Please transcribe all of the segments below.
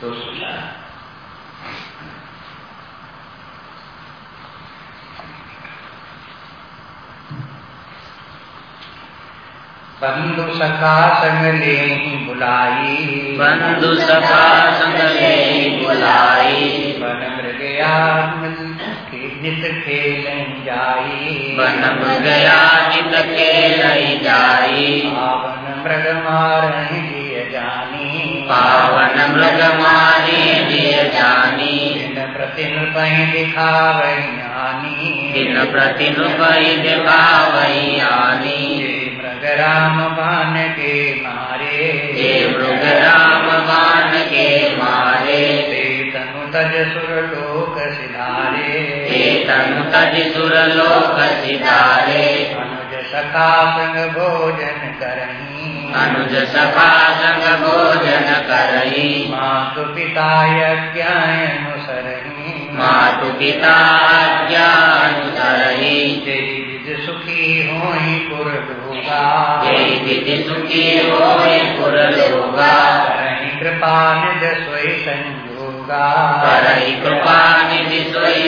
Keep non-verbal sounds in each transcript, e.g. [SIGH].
दो सौ चार बंधु सखा संग ले बुलाई बंधु सखा संग ले बुलाई बन मृगया नित खेल जाई बन मृगया नित खेल जाई पावन मृग मारहि जिय जानी दिन प्रतिन पहि दिखावई आनी दिन प्रति नुपई मृग राम बान के मारे। हे मृग राम बाण के मारे। ते तनु तज सुर लोक सिधारे हे तनु तज सुर लोक सिधारे अनुज सखा संग भोजन करही अनुज सखा संग भोजन करही मातु पिता यज्ञानुसरही मातु पिता आज्ञा अनुसरही जय विज सुखी हो पुर लोगा जय विधि सुखी हो पुर लोगा कृपा निज सोई संयोगा करही कृपा निधि सोई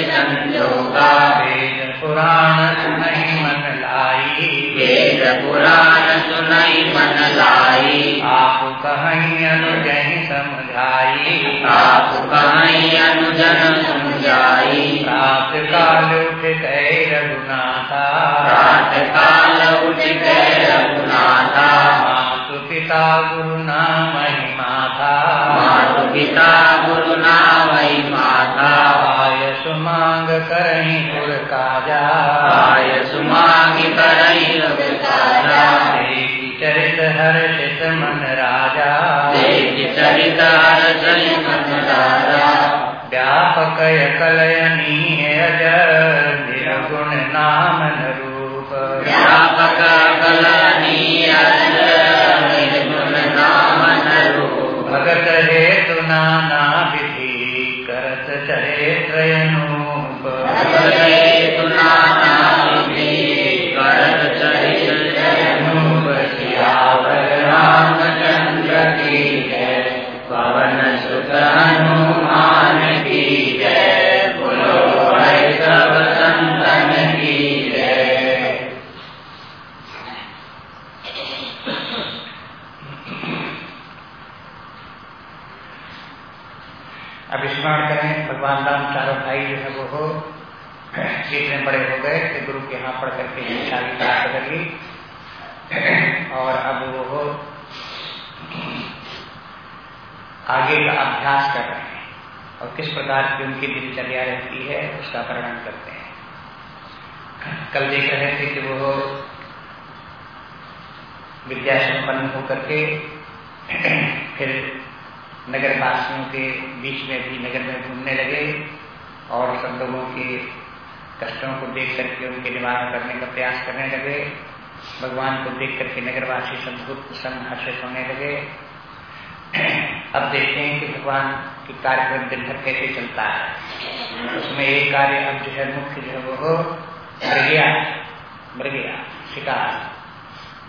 वेद पुराण सुनहि मन लाई वेद पुराण सुनई मन लाई आप कहीं अनुजहि समझाई। आप कहीं अनुजन समझाई। रात काल उठ गए रघुनाथा रात काल उठ गए रघुनाथा मातु पिता गुरु नाम माथा मातु पिता सुमांग करही पुर काजा। आय सुमांगी करई रघुतारा देवी चरित हर्षित मन राजा। देख चरित मन राजा। व्यापक कलयनीय अज निर्गुण नाम रूप व्यापक कलनीय निर्गुण नाम रूप भगत हेतु नाना भगते पढ़ करके भी प्राप्त कर ली और अब वो आगे का अभ्यास कर रहे हैं। और किस प्रकार की उनकी दिनचर्या रहती है, उसका वर्णन करते हैं। कल देख रहे थे कि वो विद्या संपन्न होकर के फिर नगर वासियों के बीच में भी नगर में घूमने लगे और सब लोगों के कष्टों को देख करके, उनके निवारण करने का प्रयास करने लगे। भगवान को देख करके नगरवासी संस्कृत प्रसन्न हर्षित होने लगे। अब देखते हैं कि भगवान के कार्यक्रम दिन भर कैसे चलता है। उसमें एक कार्य अब जो है मुख्य जो है वो मृगया मृगया शिकार,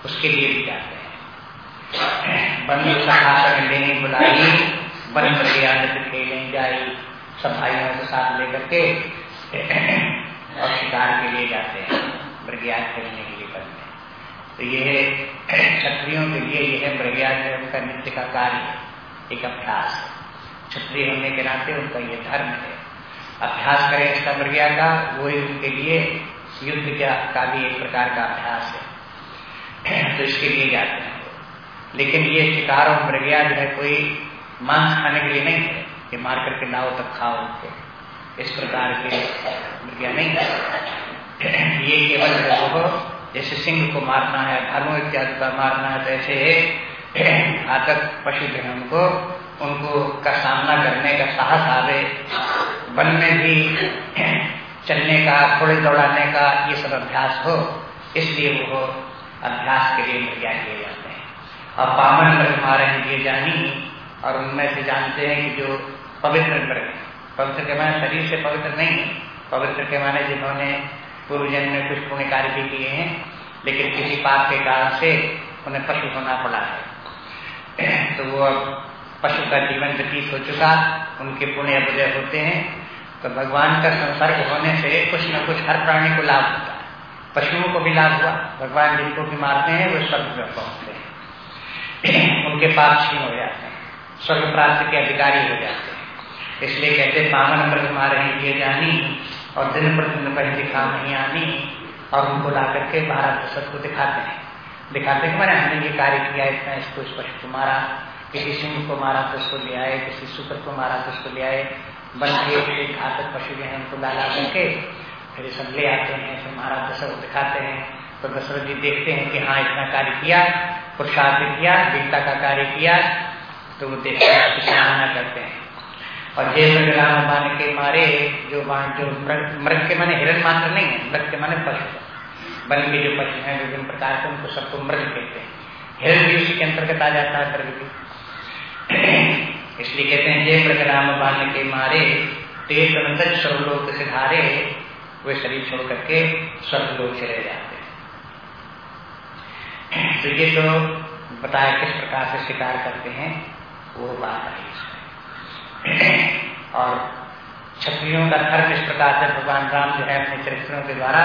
उसके लिए भी जाते हैं। बंदी सखासन लेने बुलाई वन मृगया नृत्य खेले जाई, सब भाइयों को साथ लेकर के और शिकार के लिए जाते हैं मृगया खेलने के लिए करते हैं। तो यह क्षत्रियों के लिए यह मृगया जो उनका नृत्य का कार्य एक अभ्यास है। क्षत्रिय होने के नाते उनका यह धर्म है। अभ्यास करें इसका मृगया का वही उनके लिए युद्ध का, का भी एक प्रकार का अभ्यास है। [CLEARS THROAT] तो इसके लिए जाते हैं। लेकिन ये शिकार और मृगया जो है कोई मांस खाने के लिए नहीं है। कि मार करके लाओ तक खाओ उनके। इस प्रकार के मृगया नहीं है। ये केवल हो जैसे सिंह को मारना है, भालू इत्यादि का मारना है ऐसे घातक पशु जो है उनको का सामना करने का साहस आवे, वन में भी चलने का, घोड़े दौड़ाने का ये सब अभ्यास हो, इसलिए वो अभ्यास के लिए मृग्या किए जाते हैं। और पावन मृग मारे हैं ये जानी, और उनमें से जानते हैं कि जो पवित्र मृग है पवित्र के माने शरीर से पवित्र नहीं, पवित्र के माने जिन्होंने पूर्व जन्म में कुछ पुण्य कार्य भी किए हैं, लेकिन किसी पाप के कारण से उन्हें पशु होना पड़ा है। [CLEARS THROAT] तो वो अब पशु का जीवन व्यतीत हो चुका, उनके पुण्य उदय होते हैं। तो भगवान का संसर्ग होने से कुछ न कुछ हर प्राणी को लाभ होता है। पशुओं को भी लाभ हुआ, भगवान जिनको भी मारते हैं, वो स्वर्ग में पहुँचते हैं। [CLEARS THROAT] उनके पाप छीन हो जाते हैं, स्वर्ग प्राप्ति के अधिकारी हो जाते हैं। इसलिए कहते पावन मृग मारे ये जानी और दिन पर दिन पर दिखा नहीं आनी और उनको ला करके बारह भारत को दिखाते हैं। दिखाते हैं मैंने हमने ये कार्य किया, इतना इसको इस को मारा, किसी सिंह को मारा तो उसको ले आए, किसी शुक्र को मारा तो उसको ले आए, बन के घातक पशु जो है उनको ला ला करके फिर सब ले आते हैं, फिर महाराज दशरथ दिखाते हैं। तो दशरथ जी देखते हैं कि हाँ इतना कार्य किया, पुरुषार्थ किया वीरता का कार्य किया तो वो देखते हैं करते हैं। और ये मृग राम मान के मारे जो मान जो मृग के माने हिरण मात्र नहीं है मृग के माने पशु। वन के जो पशु हैं, विभिन्न प्रकार के, उनको सबको मृग कहते हैं। हिरण भी उसी के अंतर्गत आ जाता है भी इसलिए कहते हैं जय मृग राम बाण के मारे तेज तक स्वर्गलोक सिधारे वे शरीर छोड़ करके स्वर्गलोक चले जाते हैं। तो ये तो बताया किस प्रकार से शिकार करते हैं, वो बात है। और क्षत्रियों का धर्म इस प्रकार से भगवान राम जो है अपने चरित्रों के द्वारा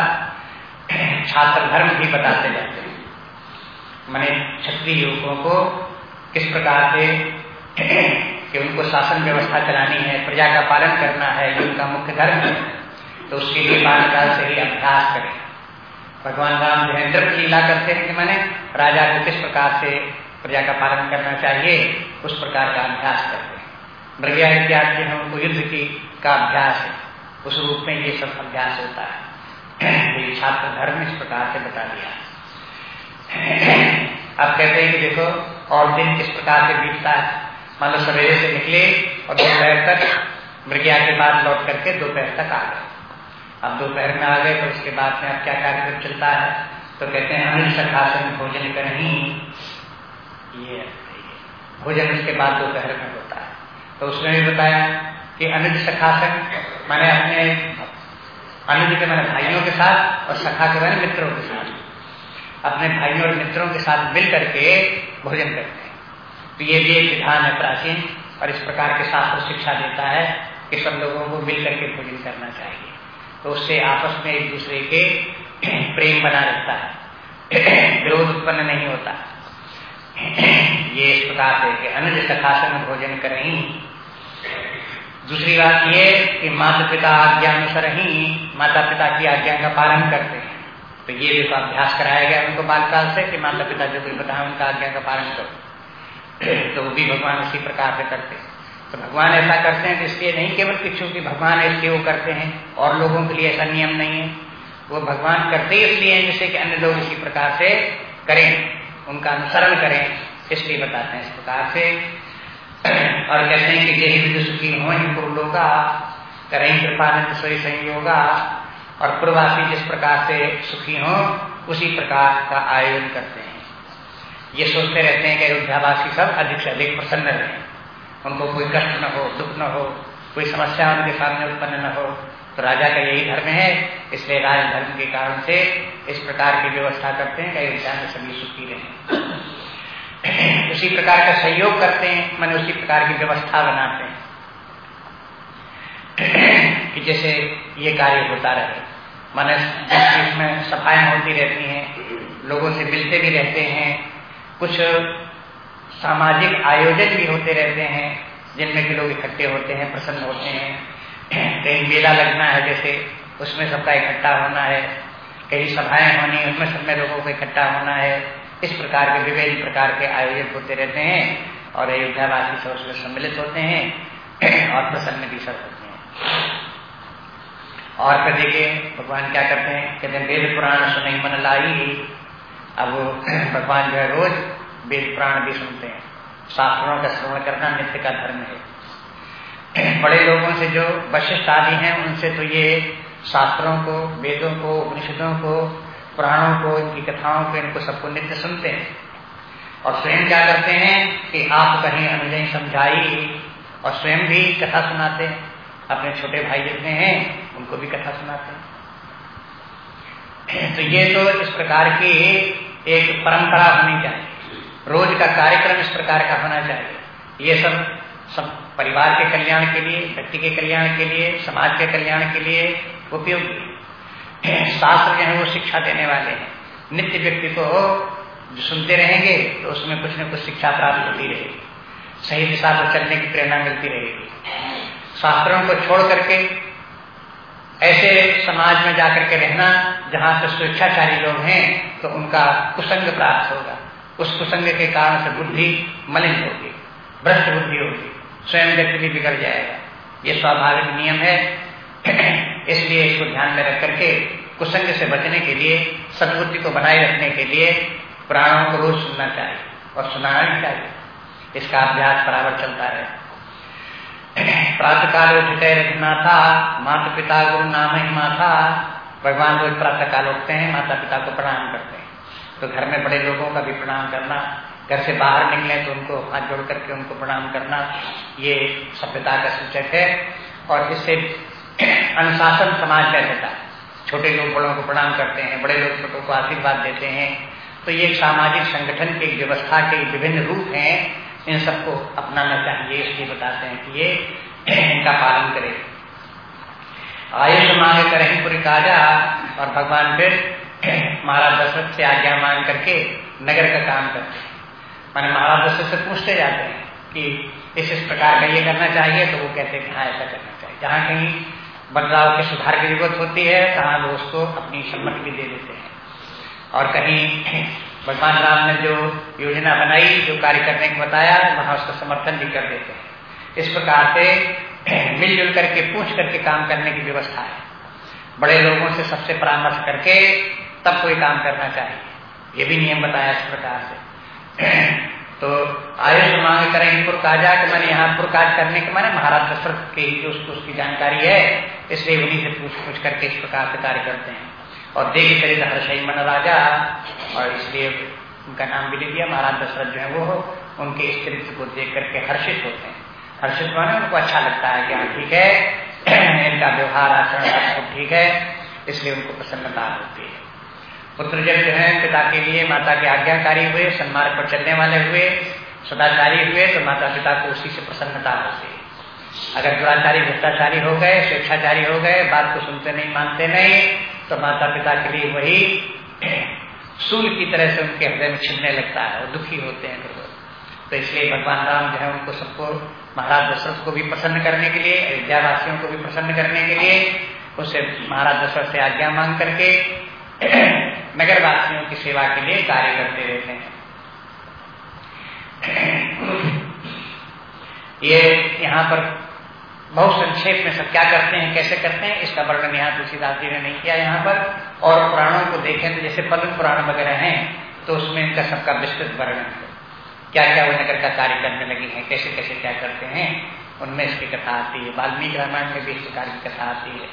छात्र धर्म भी बताते जाते हैं। मैंने क्षत्रिय युवकों को किस प्रकार से कि उनको शासन व्यवस्था चलानी है, प्रजा का पालन करना है, ये उनका मुख्य धर्म है तो उसके लिए बालकाल से ही अभ्यास करें। भगवान राम जो है नृत्य लीला करते हैं कि मैंने राजा को किस प्रकार से प्रजा का पालन करना चाहिए, उस प्रकार का अभ्यास करते मृग्या इत्यादि है उनको युद्ध की का अभ्यास है। उस रूप में ये सब अभ्यास होता है। ये छात्र धर्म इस प्रकार से बता दिया। अब कहते हैं कि देखो, और दिन किस प्रकार से बीतता है? मान लो सवेरे से निकले और दोपहर तक मृग्या के बाद लौट करके दोपहर तक आ गए। अब दोपहर में आ गए तो उसके बाद में अब क्या कार्यक्रम चलता है? तो कहते हैं, अनिल सखासन भोजन कर। ही ये, भोजन उसके बाद दोपहर में होता है। तो उसने भी बताया कि अनिल सखासन मैंने अपने अनुज के मैंने भाइयों के साथ और सखा के मैंने मित्रों के साथ, अपने भाइयों और मित्रों के साथ मिल करके भोजन करते हैं। तो ये भी एक विधान है प्राचीन और इस प्रकार के शास्त्र शिक्षा देता है कि सब लोगों को मिल करके भोजन करना चाहिए। तो उससे आपस में एक दूसरे के प्रेम बना रहता है। विरोध उत्पन्न नहीं होता। ये इस प्रकार से अनुज सखासन भोजन करें दूसरी बात ये कि माता पिता आज्ञा अनुसार ही माता पिता की आज्ञा का पालन करते हैं। तो ये भी तो अभ्यास कराया गया उनको बालकाल से कि माता पिता जो भी बताए उनका आज्ञा का पालन करो। [CLEARS THROAT] तो वो भी भगवान उसी प्रकार से करते हैं। तो भगवान ऐसा करते हैं तो इसलिए नहीं केवल कि चूँकि भगवान इसलिए वो करते हैं, और लोगों के लिए ऐसा नियम नहीं है। वो भगवान करते इसलिए हैं जिससे कि अन्य लोग इसी प्रकार से करें, उनका अनुसरण करें, इसलिए बताते हैं इस प्रकार से। और कहते हैं कि यही विधि सुखी हो पूर्वोगा करें कृपानंद सोई संयोगा और पूर्वासी जिस प्रकार से सुखी हो, उसी प्रकार का आयोजन करते हैं। ये सोचते रहते हैं कि अयोध्यावासी सब अधिक से अधिक प्रसन्न रहे। उनको कोई कष्ट न हो, दुख न हो, कोई समस्या उनके सामने उत्पन्न न हो। तो राजा का यही धर्म है, इसलिए राजधर्म के कारण से इस प्रकार की व्यवस्था करते हैं कि अयोध्या में सभी सुखी रहे। उसी प्रकार का सहयोग करते हैं, मैंने उसी प्रकार की व्यवस्था बनाते हैं। कि जैसे ये कार्य होता रहे। मैंने में सफाइयाँ होती रहती हैं, लोगों से मिलते भी रहते हैं, कुछ सामाजिक आयोजन भी होते रहते हैं, जिनमें के लोग इकट्ठे होते हैं, प्रसन्न होते हैं। कहीं मेला लगना है, जैसे उसमें सबका इकट्ठा होना है, कहीं सभाएँ होनी उनमें सब में लोगों को इकट्ठा होना है। इस प्रकार के विभिन्न प्रकार के आयोजन होते रहते हैं और अयोध्यावासी सब उसमें सम्मिलित होते हैं [CLEARS THROAT] और प्रसन्न भी सब होते हैं। और फिर देखिए, भगवान क्या करते हैं? कहते हैं, वेद पुराण सुन मन लाई अब [CLEARS THROAT] भगवान जो है रोज वेद पुराण भी सुनते हैं। शास्त्रों का श्रवण करना नित्य का धर्म है। [CLEARS THROAT] बड़े लोगों से जो वशिष्ठ आदि हैं, उनसे तो ये शास्त्रों को, वेदों को, उपनिषदों को पुराणों को, इनकी कथाओं को, इनको सबको नित्य सुनते हैं। और स्वयं क्या करते हैं कि आप कहीं अनुजय समझाई और स्वयं भी कथा सुनाते हैं। अपने छोटे भाई जितने हैं, उनको भी कथा सुनाते हैं। तो ये तो इस प्रकार की एक परंपरा होनी चाहिए। रोज का कार्यक्रम इस प्रकार का होना चाहिए। ये सब सब परिवार के कल्याण के लिए, व्यक्ति के कल्याण के लिए, समाज के कल्याण के लिए उपयोगी शास्त्र जो है, वो शिक्षा देने वाले हैं। नित्य व्यक्ति को सुनते रहेंगे तो उसमें कुछ न कुछ शिक्षा प्राप्त होती रहेगी। सही दिशा पर चलने की प्रेरणा मिलती रहेगी। शास्त्रों को छोड़ करके, ऐसे समाज में जाकर के रहना, जहाँ पे स्वेच्छाचारी लोग हैं तो उनका कुसंग प्राप्त होगा। उस कुसंग के कारण से बुद्धि मलिन होगी, भ्रष्ट बुद्धि होगी, स्वयं व्यक्ति भी बिगड़ जाएगा। ये स्वाभाविक नियम है। [CLEARS THROAT] इसलिए इसको ध्यान में रख करके कुसंग से बचने के लिए, सदबुद्धि को बनाए रखने के लिए प्राणों को रोज सुनना चाहिए और सुनाना भी चाहिए। इसका अभ्यास बराबर चलता रहे। प्रातः काल उठते रखना था माता पिता गुरु नाम ही माथा भगवान रोज प्रातः काल उठते हैं माता पिता को प्रणाम करते हैं। तो घर में बड़े लोगों का भी प्रणाम करना, घर से बाहर निकले तो उनको हाथ जोड़ करके उनको प्रणाम करना, ये सभ्यता का सूचक है। और इससे अनुशासन समाज में रहता है। छोटे लोग बड़ों को प्रणाम करते हैं, बड़े लोग छोटों को आशीर्वाद देते हैं। तो ये सामाजिक संगठन के व्यवस्था के विभिन्न रूप हैं। इन सबको अपनाना चाहिए, इसलिए बताते हैं कि ये इनका पालन करें। आयुष मांग करें पूरी काजा, और भगवान फिर महाराज दशरथ से आज्ञा मांग करके नगर का काम करते हैं। मैंने महाराज दशरथ से पूछते जाते हैं कि इस इस प्रकार का ये करना चाहिए तो वो कहते हैं हाँ ऐसा करना चाहिए। जहाँ कहीं बदलाव के सुधार की ज़रूरत होती है वो उसको अपनी सम्मति भी दे देते हैं। और कहीं भगवान राम ने जो योजना बनाई, जो कार्य करने को बताया, वहाँ उसका समर्थन भी कर देते हैं। इस प्रकार से [CLEARS THROAT] मिलजुल करके, पूछ करके काम करने की व्यवस्था है। बड़े लोगों से सबसे परामर्श करके तब कोई काम करना चाहिए। ये भी नियम बताया इस प्रकार से। [CLEARS THROAT] तो आयुष मांग करेंगे पुरकाजा के मैंने यहाँ पुरकाज करने के मैंने महाराज दशरथ के ही जो उसको उसकी जानकारी है, इसलिए उन्हीं से पूछ पूछ करके इस प्रकार से कार्य करते हैं। और देख चरित हर्षई मन राजा, और इसलिए उनका नाम भी ले दिया महाराज दशरथ जो है वो उनके इस चरित्र को देख करके हर्षित होते हैं। हर्षित माने उनको अच्छा लगता है कि हाँ ठीक है, [CLEARS THROAT] इनका व्यवहार आचरण ठीक है, इसलिए उनको प्रसन्नता होती है। पुत्र जब जो है, पिता के लिए माता के आज्ञाकारी हुए, सन्मार्ग पर चलने वाले हुए, सदाचारी हुए तो माता पिता को उसी से प्रसन्नता होती है। अगर दुराचारी, भ्रष्टाचारी हो गए, स्वेच्छाचारी हो गए, बात को सुनते नहीं, मानते नहीं तो माता पिता के लिए वही [CLEARS THROAT] सूल की तरह से उनके हृदय में छिड़ने लगता है और दुखी होते हैं फिर तो इसलिए भगवान राम जो है, उनको सबको, महाराज दशरथ को भी प्रसन्न करने के लिए, अयोध्यावासियों को भी प्रसन्न करने के लिए, उसे महाराज दशरथ से आज्ञा मांग करके नगरवासियों की सेवा के लिए कार्य करते रहते हैं। ये यहाँ पर बहुत संक्षेप में सब क्या करते हैं, कैसे करते हैं, इसका वर्णन यहाँ तुलसीदास जी ने नहीं किया यहाँ पर। और पुराणों को देखें तो जैसे पद्म पुराण वगैरह हैं तो उसमें इनका सबका विस्तृत वर्णन है। क्या क्या वो नगर का कार्य करने लगे हैं कैसे कैसे क्या करते हैं, उनमें इसकी कथा आती है। वाल्मीकि रामायण में भी इस प्रकार की कथा आती है।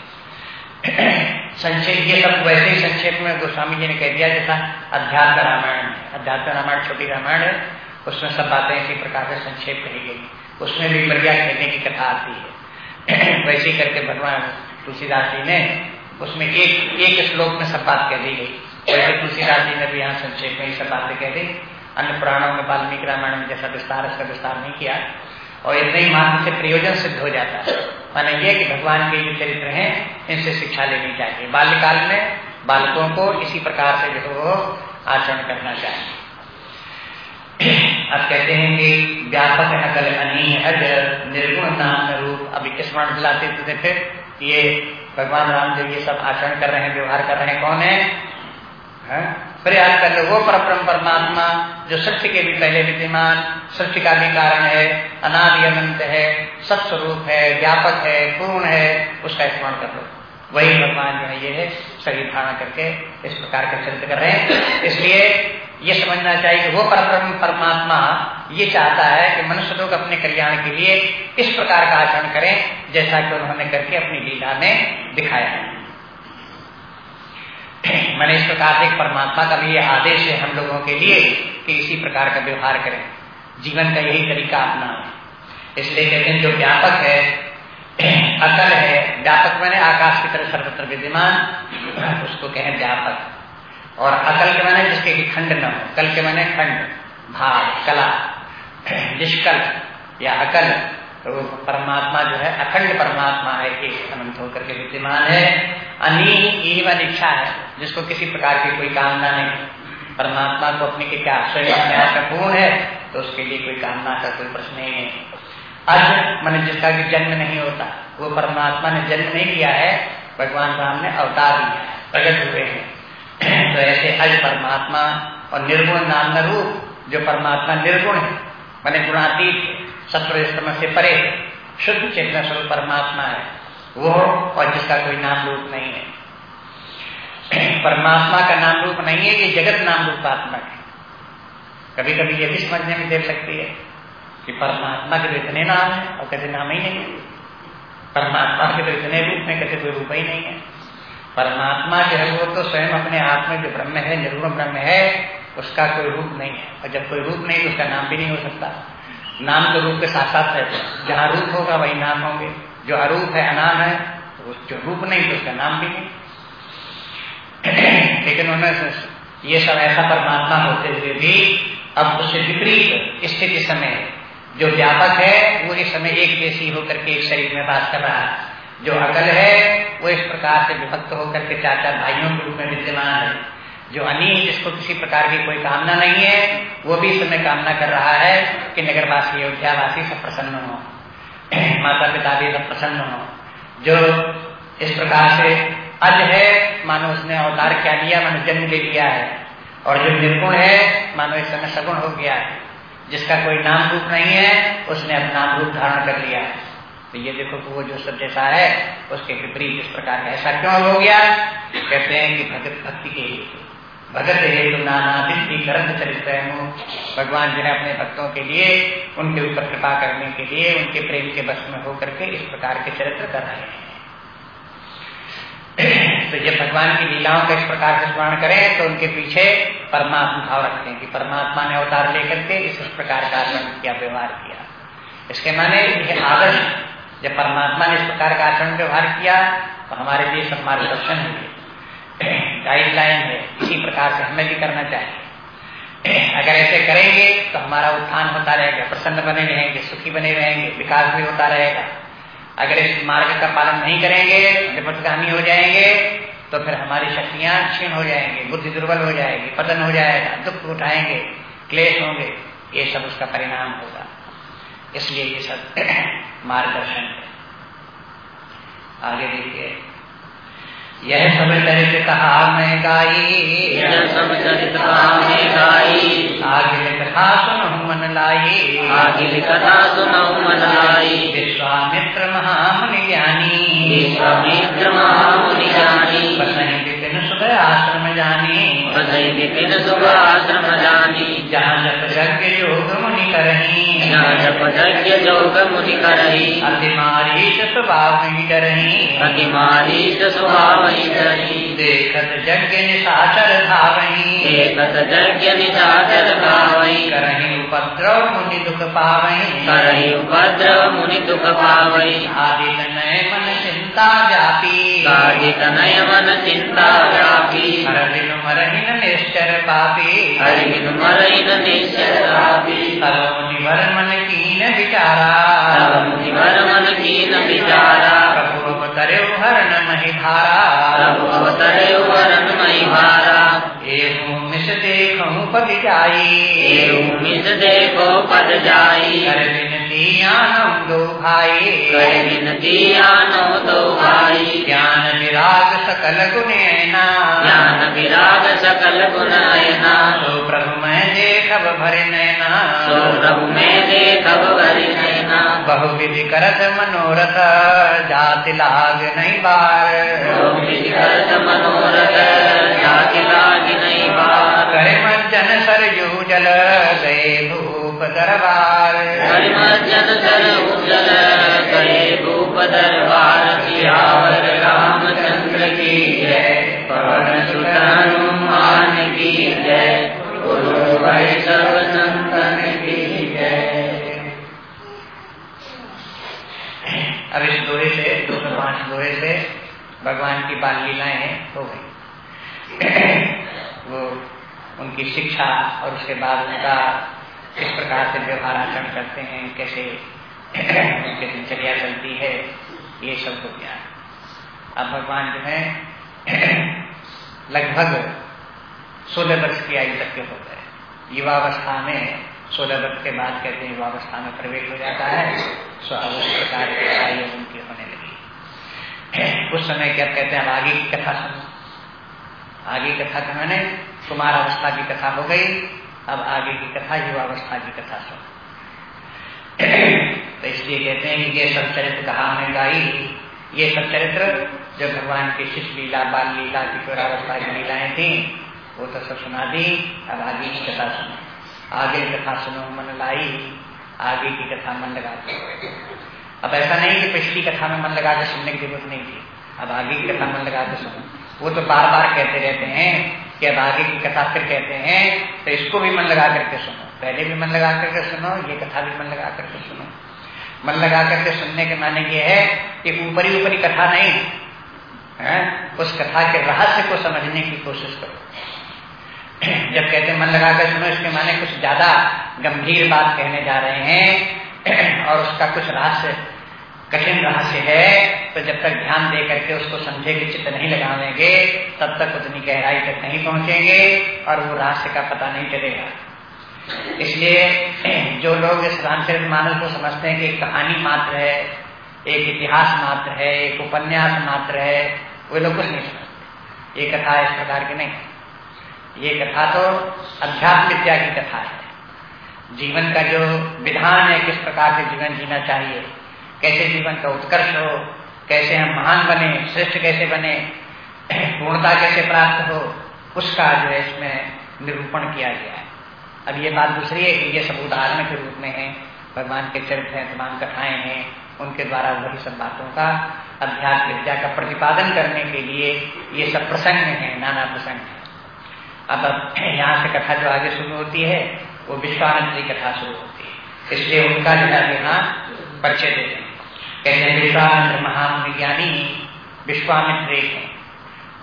संक्षेप, ये सब वैसे ही संक्षेप में गोस्वामी जी ने कह दिया, जैसा अध्यात्म रामायण अध्यात्म रामायण छोटी रामायण है, उसमें सब बातें इसी प्रकार से संक्षेप कही गई। उसमें भी बढ़िया खेलने की कथा आती है। [CLEARS THROAT] वैसे ही करके भगवान तुलसीदास जी ने उसमें एक एक श्लोक में सब बात कह दी गई। वैसे तुलसीदास जी ने भी यहाँ संक्षेप में ही सब बातें कह दी। अन्य पुराणों में वाल्मीकि रामायण में जैसा विस्तार उसका विस्तार नहीं किया। और इतने ही मात्र से प्रयोजन सिद्ध हो जाता है। माना यह कि भगवान के जो चरित्र हैं इनसे शिक्षा लेनी चाहिए। बाल्यकाल में बालकों को इसी प्रकार से जो वो आचरण करना चाहिए। अब कहते हैं कि व्यापक नकल अनी हज निर्गुण नाम रूप। अभी स्मरण दिलाते थे फिर ये भगवान राम जो ये सब आचरण कर रहे हैं व्यवहार कर रहे हैं कौन है, है? प्रयास कर लो वो परम परमात्मा, जो सत्य के भी पहले विद्यमान सत्य का भी कारण है, अनादि अनंत है, सत्स्वरूप है, व्यापक है, पूर्ण है, उसका स्मरण कर लो। वही भगवान जो है, ये है सही धारणा करके इस प्रकार के चरित्र कर रहे हैं। इसलिए ये समझना चाहिए कि वो परम परमात्मा ये चाहता है कि मनुष्य लोग अपने कल्याण के लिए इस प्रकार का आचरण करें, जैसा कि उन्होंने करके अपनी लीला में दिखाया है। मैंने इस प्रकार से परमात्मा का भी ये आदेश है हम लोगों के लिए कि इसी प्रकार का व्यवहार करें। जीवन का यही तरीका अपना इसलिए कहते हैं जो व्यापक है, अकल है, व्यापक मैंने आकाश की तरह सर्वत्र विद्यमान, उसको कहें व्यापक। और अकल के मैंने जिसके की खंड न हो। कल के मैंने खंड, भाग, कला, निष्कल या अकल। तो परमात्मा जो है, अखंड परमात्मा है, एक अनंत होकर के विद्यमान है। अनी एवं इच्छा है, जिसको किसी प्रकार की कोई कामना नहीं। परमात्मा को अपने के क्या आश्रय पूर्ण है तो उसके लिए कोई कामना का कोई प्रश्न नहीं। है अज मन जिसका भी जन्म नहीं होता, वो परमात्मा ने जन्म नहीं लिया है, भगवान राम ने अवतार लिया है, प्रकट हुए हैं। तो ऐसे अज परमात्मा और निर्गुण नाम रूप, जो परमात्मा निर्गुण है, मैंने गुणातीत सत्व से परे शुद्ध चेतना स्वरूप परमात्मा है। वो और जिसका कोई नाम रूप नहीं है। परमात्मा का नाम रूप नहीं है कि जगत नाम रूप आत्मा है। कभी कभी ये भी समझने में दे सकती है कि परमात्मा के तो इतने नाम है और कैसे नाम ही नहीं है। परमात्मा के तो इतने रूप में कैसे कोई रूप ही नहीं है। परमात्मा जो है वो तो स्वयं अपने आप में जो ब्रह्म है, निर्गुण ब्रह्म है, उसका कोई रूप नहीं है। और जब कोई रूप नहीं तो उसका नाम भी नहीं हो सकता। नाम तो रूप के साथ साथ हैं। जहाँ रूप होगा, वही नाम होंगे। जो अरूप है अनाम है तो जो रूप नहीं तो उसका नाम भी नहीं। [CLEARS THROAT] लेकिन उन्होंने ये सब ऐसा परमात्मा होते हुए भी अब उससे विपरीत स्थिति समय जो व्यापक है, वो इस समय एक जैसी होकर के एक शरीर में बात कर रहा है। जो अकल है, वो इस प्रकार से विभक्त होकर के चार चार भाइयों के रूप में विद्यमान है। जो अनी जिसको किसी प्रकार की कोई कामना नहीं है, वो भी इस समय कामना कर रहा है कि नगरवासी अयोध्यावासी सब प्रसन्न हो। [CLEARS THROAT] माता पिता भी सब प्रसन्न हो। जो इस प्रकार से अज है, मानो उसने अवतार क्या लिया, मानो जन्म ले लिया है, और जो निर्गुण है, मानो इस समय सगुण हो गया है। जिसका कोई नाम रूप नहीं है, उसने अपना नाम रूप धारण कर लिया है। तो ये देखो कि वो जो सब जैसा है, उसके विपरीत इस प्रकार का ऐसा क्यों हो गया? कहते हैं कि भक्ति के भगत हेतु तो नाना दिव्य ग्रंथ चरित्र भगवान जी ने अपने भक्तों के लिए, उनके ऊपर कृपा करने के लिए, उनके प्रेम के बस में होकर के इस प्रकार के चरित्र कर रहे हैं। [CLEARS THROAT] तो जब भगवान की लीलाओं का इस प्रकार से स्मरण करें तो उनके पीछे परमात्मा भाव रखते हैं कि परमात्मा ने अवतार लेकर के इस प्रकार का आचरण किया, व्यवहार किया। इसके माने यह आदर्श, जब परमात्मा ने इस प्रकार का आचरण, व्यवहार किया तो हमारे लिए सब मार्गदर्शन है। [CLEARS THROAT] गाइडलाइन है। इसी प्रकार से हमें भी करना चाहिए। अगर ऐसे करेंगे तो हमारा उत्थान होता रहेगा, प्रसन्न बने रहेंगे, सुखी बने रहेंगे, विकास भी होता रहेगा। अगर इस मार्ग का पालन नहीं करेंगे विपदगामी हो जाएँगे तो फिर हमारी शक्तियाँ क्षीण हो जाएँगी, बुद्धि दुर्बल हो जाएगी, पतन हो जाएगा, दुख उठाएँगे, क्लेश होंगे, ये सब उसका परिणाम होगा। इसलिए ये सब [CLEARS THROAT] मार्गदर्शन आगे देखिए। यह सब चरित्र कहा मैं गाई। यह सब चरित्र कहा मैं गाई। आगे कथा सुन मन लाई। आगे कथा सुन मन लाई। विश्वामित्र महामुनि ज्ञानी। विश्वामित्र महामुनि ज्ञानी। आश्रम जानी बसही विपिन सुख आश्रम जानी जहाँ जप यज्ञ योग मुनि करही जहाँ जप यज्ञ योग मुनि करही स्वभाव ही करही अति मारी स्वभाव देखत यज्ञ निशाचर धावही यज्ञ करही उपद्रव मुनि दुख पावही करही उपद्रव मुनि दुख पावही आदि नय मन चिंता जापी आदि तनय मन चिंता व्यापी हरिन मरहिन निश्चर पापी हरिन मरहिन निश्चर पापी सर्व मुनिवर मन कीन विचारा सर्व मुनिवर मन कीन विचारा प्रभु अवतरे हरण मही धारा प्रभु अवतरे हरण मही भारा एवं मिस देखूँ पद जाई एवं मिस देखो पद जाई कर विनती आनम दो भाई कर विनती आनो दो भाई ज्ञान विराग सकल गुणेना ज्ञान विराग सकल गुणयना तो प्रभु मैं देखब भर नैना सो प्रभु मैं देखब भर नैना बहुविधि करत मनोरथ जाति लाग नहीं बार। करत मनोरथ जाति लाग नहीं बार। करे मज्जन सरयू जल गए भूप दरबार। हरिमर्जन सर उजल गए भूप दरबार सियावर रामचंद्र की जय। पवन सुत हनुमान की जय। गुरु वैष्णव संतन की जय अब इस दोहे से, दो सौ पाँच दोहे से, भगवान की बाल लीलाएँ हो गई। वो उनकी शिक्षा और उसके बाद उनका किस प्रकार से व्यवहार आचरण करते हैं, कैसे उनकी दिनचर्या चलती है, ये सब हो। गया अब भगवान जो है, लगभग सोलह वर्ष की आयु तक के हो गए। युवावस्था में सोलह वर्ष के बाद कहते हैं युवावस्था में प्रवेश हो जाता है। सो प्रकार की आयु उनकी होने लगी। उस समय क्या कहते हैं आगे की कथा सुनो। आगे कथा का मैंने, कुमार अवस्था की कथा हो गई। अब आगे की कथा युवावस्था की कथा सुनो। तो इसलिए कहते हैं कि ये सब चरित्र कहा हमें गाई? ये सब चरित्र जो भगवान की शिष्य लीला, बाल लीला किशोरावस्था की लीलाएँ थी, वो तो सब सुना दी। अब आगे की कथा सुनो। आगे की कथा सुनो, मन लाई, आगे की कथा मन लगा अब ऐसा नहीं कि पिछली कथा में मन लगा के सुनने की ज़रूरत नहीं थी। अब आगे की कथा मन लगा के सुनो। वो तो बार बार कहते रहते हैं कि अब आगे की कथा फिर कहते हैं तो इसको भी मन लगा करके सुनो। पहले भी मन लगा करके सुनो, ये कथा भी मन लगा करके सुनो। मन लगा करके सुनने के माने ये है कि ऊपरी ऊपरी कथा नहीं, है? उस कथा के रहस्य को समझने की कोशिश करो। [CLEARS THROAT] जब कहते मन लगा कर सुनो, इसके माने कुछ ज़्यादा गंभीर बात कहने जा रहे हैं [CLEARS THROAT] और उसका कुछ रहस्य, कठिन रहस्य है तो जब तक ध्यान दे करके उसको समझे के चित्त नहीं लगावेंगे, तब तक उतनी गहराई तक नहीं पहुँचेंगे और वो रहस्य का पता नहीं चलेगा। इसलिए [CLEARS THROAT] जो लोग इस रामचरित मानस को समझते हैं कि एक कहानी मात्र है, एक इतिहास मात्र है, एक उपन्यास मात्र है, वे लोग कुछ नहीं समझते। ये कथा इस प्रकार की नहीं ये कथा तो अध्यात्म विद्या की कथा है। जीवन का जो विधान है, किस प्रकार से जीवन जीना चाहिए, कैसे जीवन का उत्कर्ष हो, कैसे हम महान बने, श्रेष्ठ कैसे बने, [CLEARS THROAT] पूर्णता कैसे प्राप्त हो, उसका जो है इसमें निरूपण किया गया है। अब ये बात दूसरी है कि ये सब उदाहरण के रूप में है, भगवान के चरित्र हैं, तमाम कथाएँ हैं, उनके द्वारा वही सब बातों का अध्यात्म विद्या का प्रतिपादन करने के लिए ये सब प्रसंग है, नाना प्रसंग है। अब यहाँ से कथा जो आगे शुरू होती है, वो विश्वानंद की कथा शुरू होती है। इसलिए उनका जो है यहाँ परिचय देते हैं। कहते हैं विश्वामित्र महामुनि ज्ञानी विश्वामित्र एक है।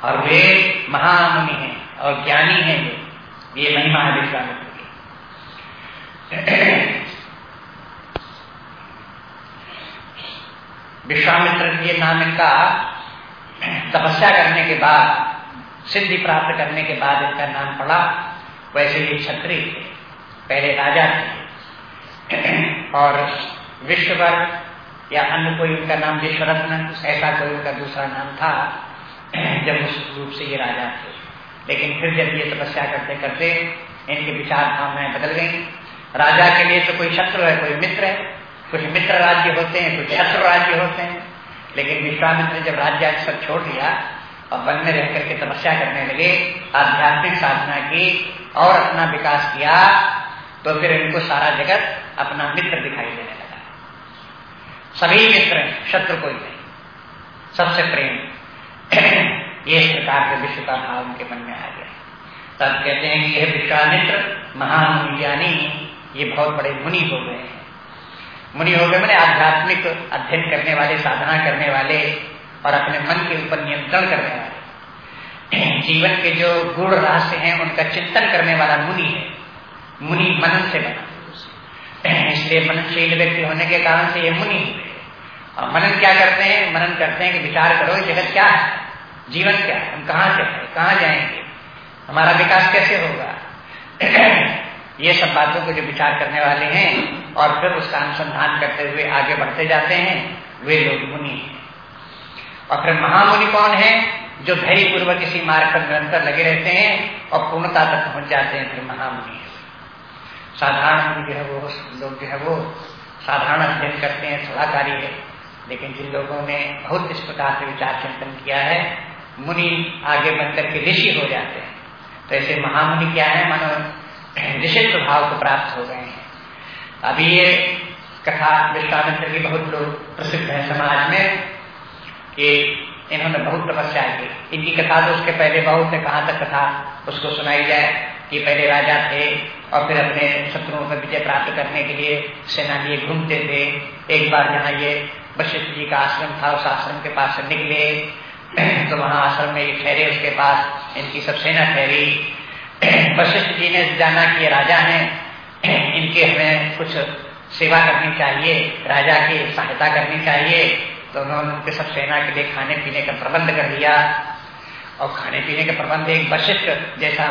और वे महामुनि हैं, और ज्ञानी हैं वे। ये महिमा है विश्वामित्र की। विश्वामित्र ये नाम इनका तपस्या करने के बाद सिद्धि प्राप्त करने के बाद इनका नाम पड़ा। वैसे ये थे पहले राजा थे। और विश्वभर या अन्य कोई उनका नाम विश्वरत्न, ऐसा कोई उनका दूसरा नाम था, जब उस रूप से ये राजा थे। लेकिन फिर जब ये तपस्या करते करते इनके विचार भावनाएँ बदल गई। राजा के लिए तो कोई शत्रु है, कोई मित्र है। कुछ मित्र राज्य होते हैं, कुछ शत्रु राज्य होते हैं। लेकिन विश्वामित्र ने जब राज्य सब छोड़ दिया और वन में रह करके तपस्या करने लगे, आध्यात्मिक साधना की और अपना विकास किया तो फिर इनको सारा जगत अपना मित्र दिखाई देने लगा। सभी मित्र, शत्रु कोई नहीं। सबसे प्रेम। [CLEARS THROAT] ये इस प्रकार के विश्व का भाव उनके मन में आ गया। तब कहते हैं कि यह विश्वामित्र महामुनि ज्ञानी ये बहुत बड़े मुनि हो गए हैं। मुनि हो गए, मैंने आध्यात्मिक अध्ययन करने वाले, साधना करने वाले और अपने मन के ऊपर नियंत्रण करने वाले। जीवन के जो गुण रहस्य हैं, उनका चिंतन करने वाला मुनि है। मुनि मनन से बना। इसलिए मननशील व्यक्ति होने के कारण से ये मुनि। और मनन क्या करते हैं? मनन करते हैं कि विचार करो जगत क्या है? जीवन क्या है? हम कहाँ से है? कहाँ जाएँगे? हमारा विकास कैसे होगा? [CLEARS THROAT] ये सब बातों को जो विचार करने वाले हैं, और फिर उसका अनुसंधान करते हुए आगे बढ़ते जाते हैं। वे लोग मुनि हैं। और फिर महामुनि कौन है, जो धैर्य पूर्वक इसी मार्ग पर निरंतर लगे रहते हैं और पूर्णता तक पहुँच जाते हैं फिर महामुनि। साधारण जो है वो, लोग जो है वो साधारण अध्ययन करते हैं, सलाहकारी है। लेकिन जिन लोगों ने बहुत इस प्रकार से विचार चिंतन किया है, मुनि आगे बनकर के ऋषि हो जाते हैं। तो ऐसे महामुनि क्या है, मानो [CLEARS THROAT] ऋषि स्वभाव को प्राप्त हो गए हैं। अभी ये कथा विश्वामित्र की बहुत लोग प्रसिद्ध है समाज में। कि इन्होंने बहुत तपस्या की। इनकी कथा तो उसके पहले बहुत है कहाँ तक कथा उसको सुनाई जाए कि पहले राजा थे और फिर अपने शत्रुओं पर विजय प्राप्त करने के लिए सेना लिए घूमते थे। एक बार जहाँ ये वशिष्ठ जी का आश्रम था, उस आश्रम के पास से निकले तो वहाँ आश्रम में ये ठहरे उसके पास, इनकी सब सेना ठहरी। वशिष्ठ जी ने जाना कि ये राजा हैं, इनके हमें कुछ सेवा करनी चाहिए, राजा की सहायता करनी चाहिए। तो उन्होंने उनके सब सेना के लिए खाने पीने का प्रबंध कर दिया और खाने पीने के प्रबंध एक वशिष्ठ जैसा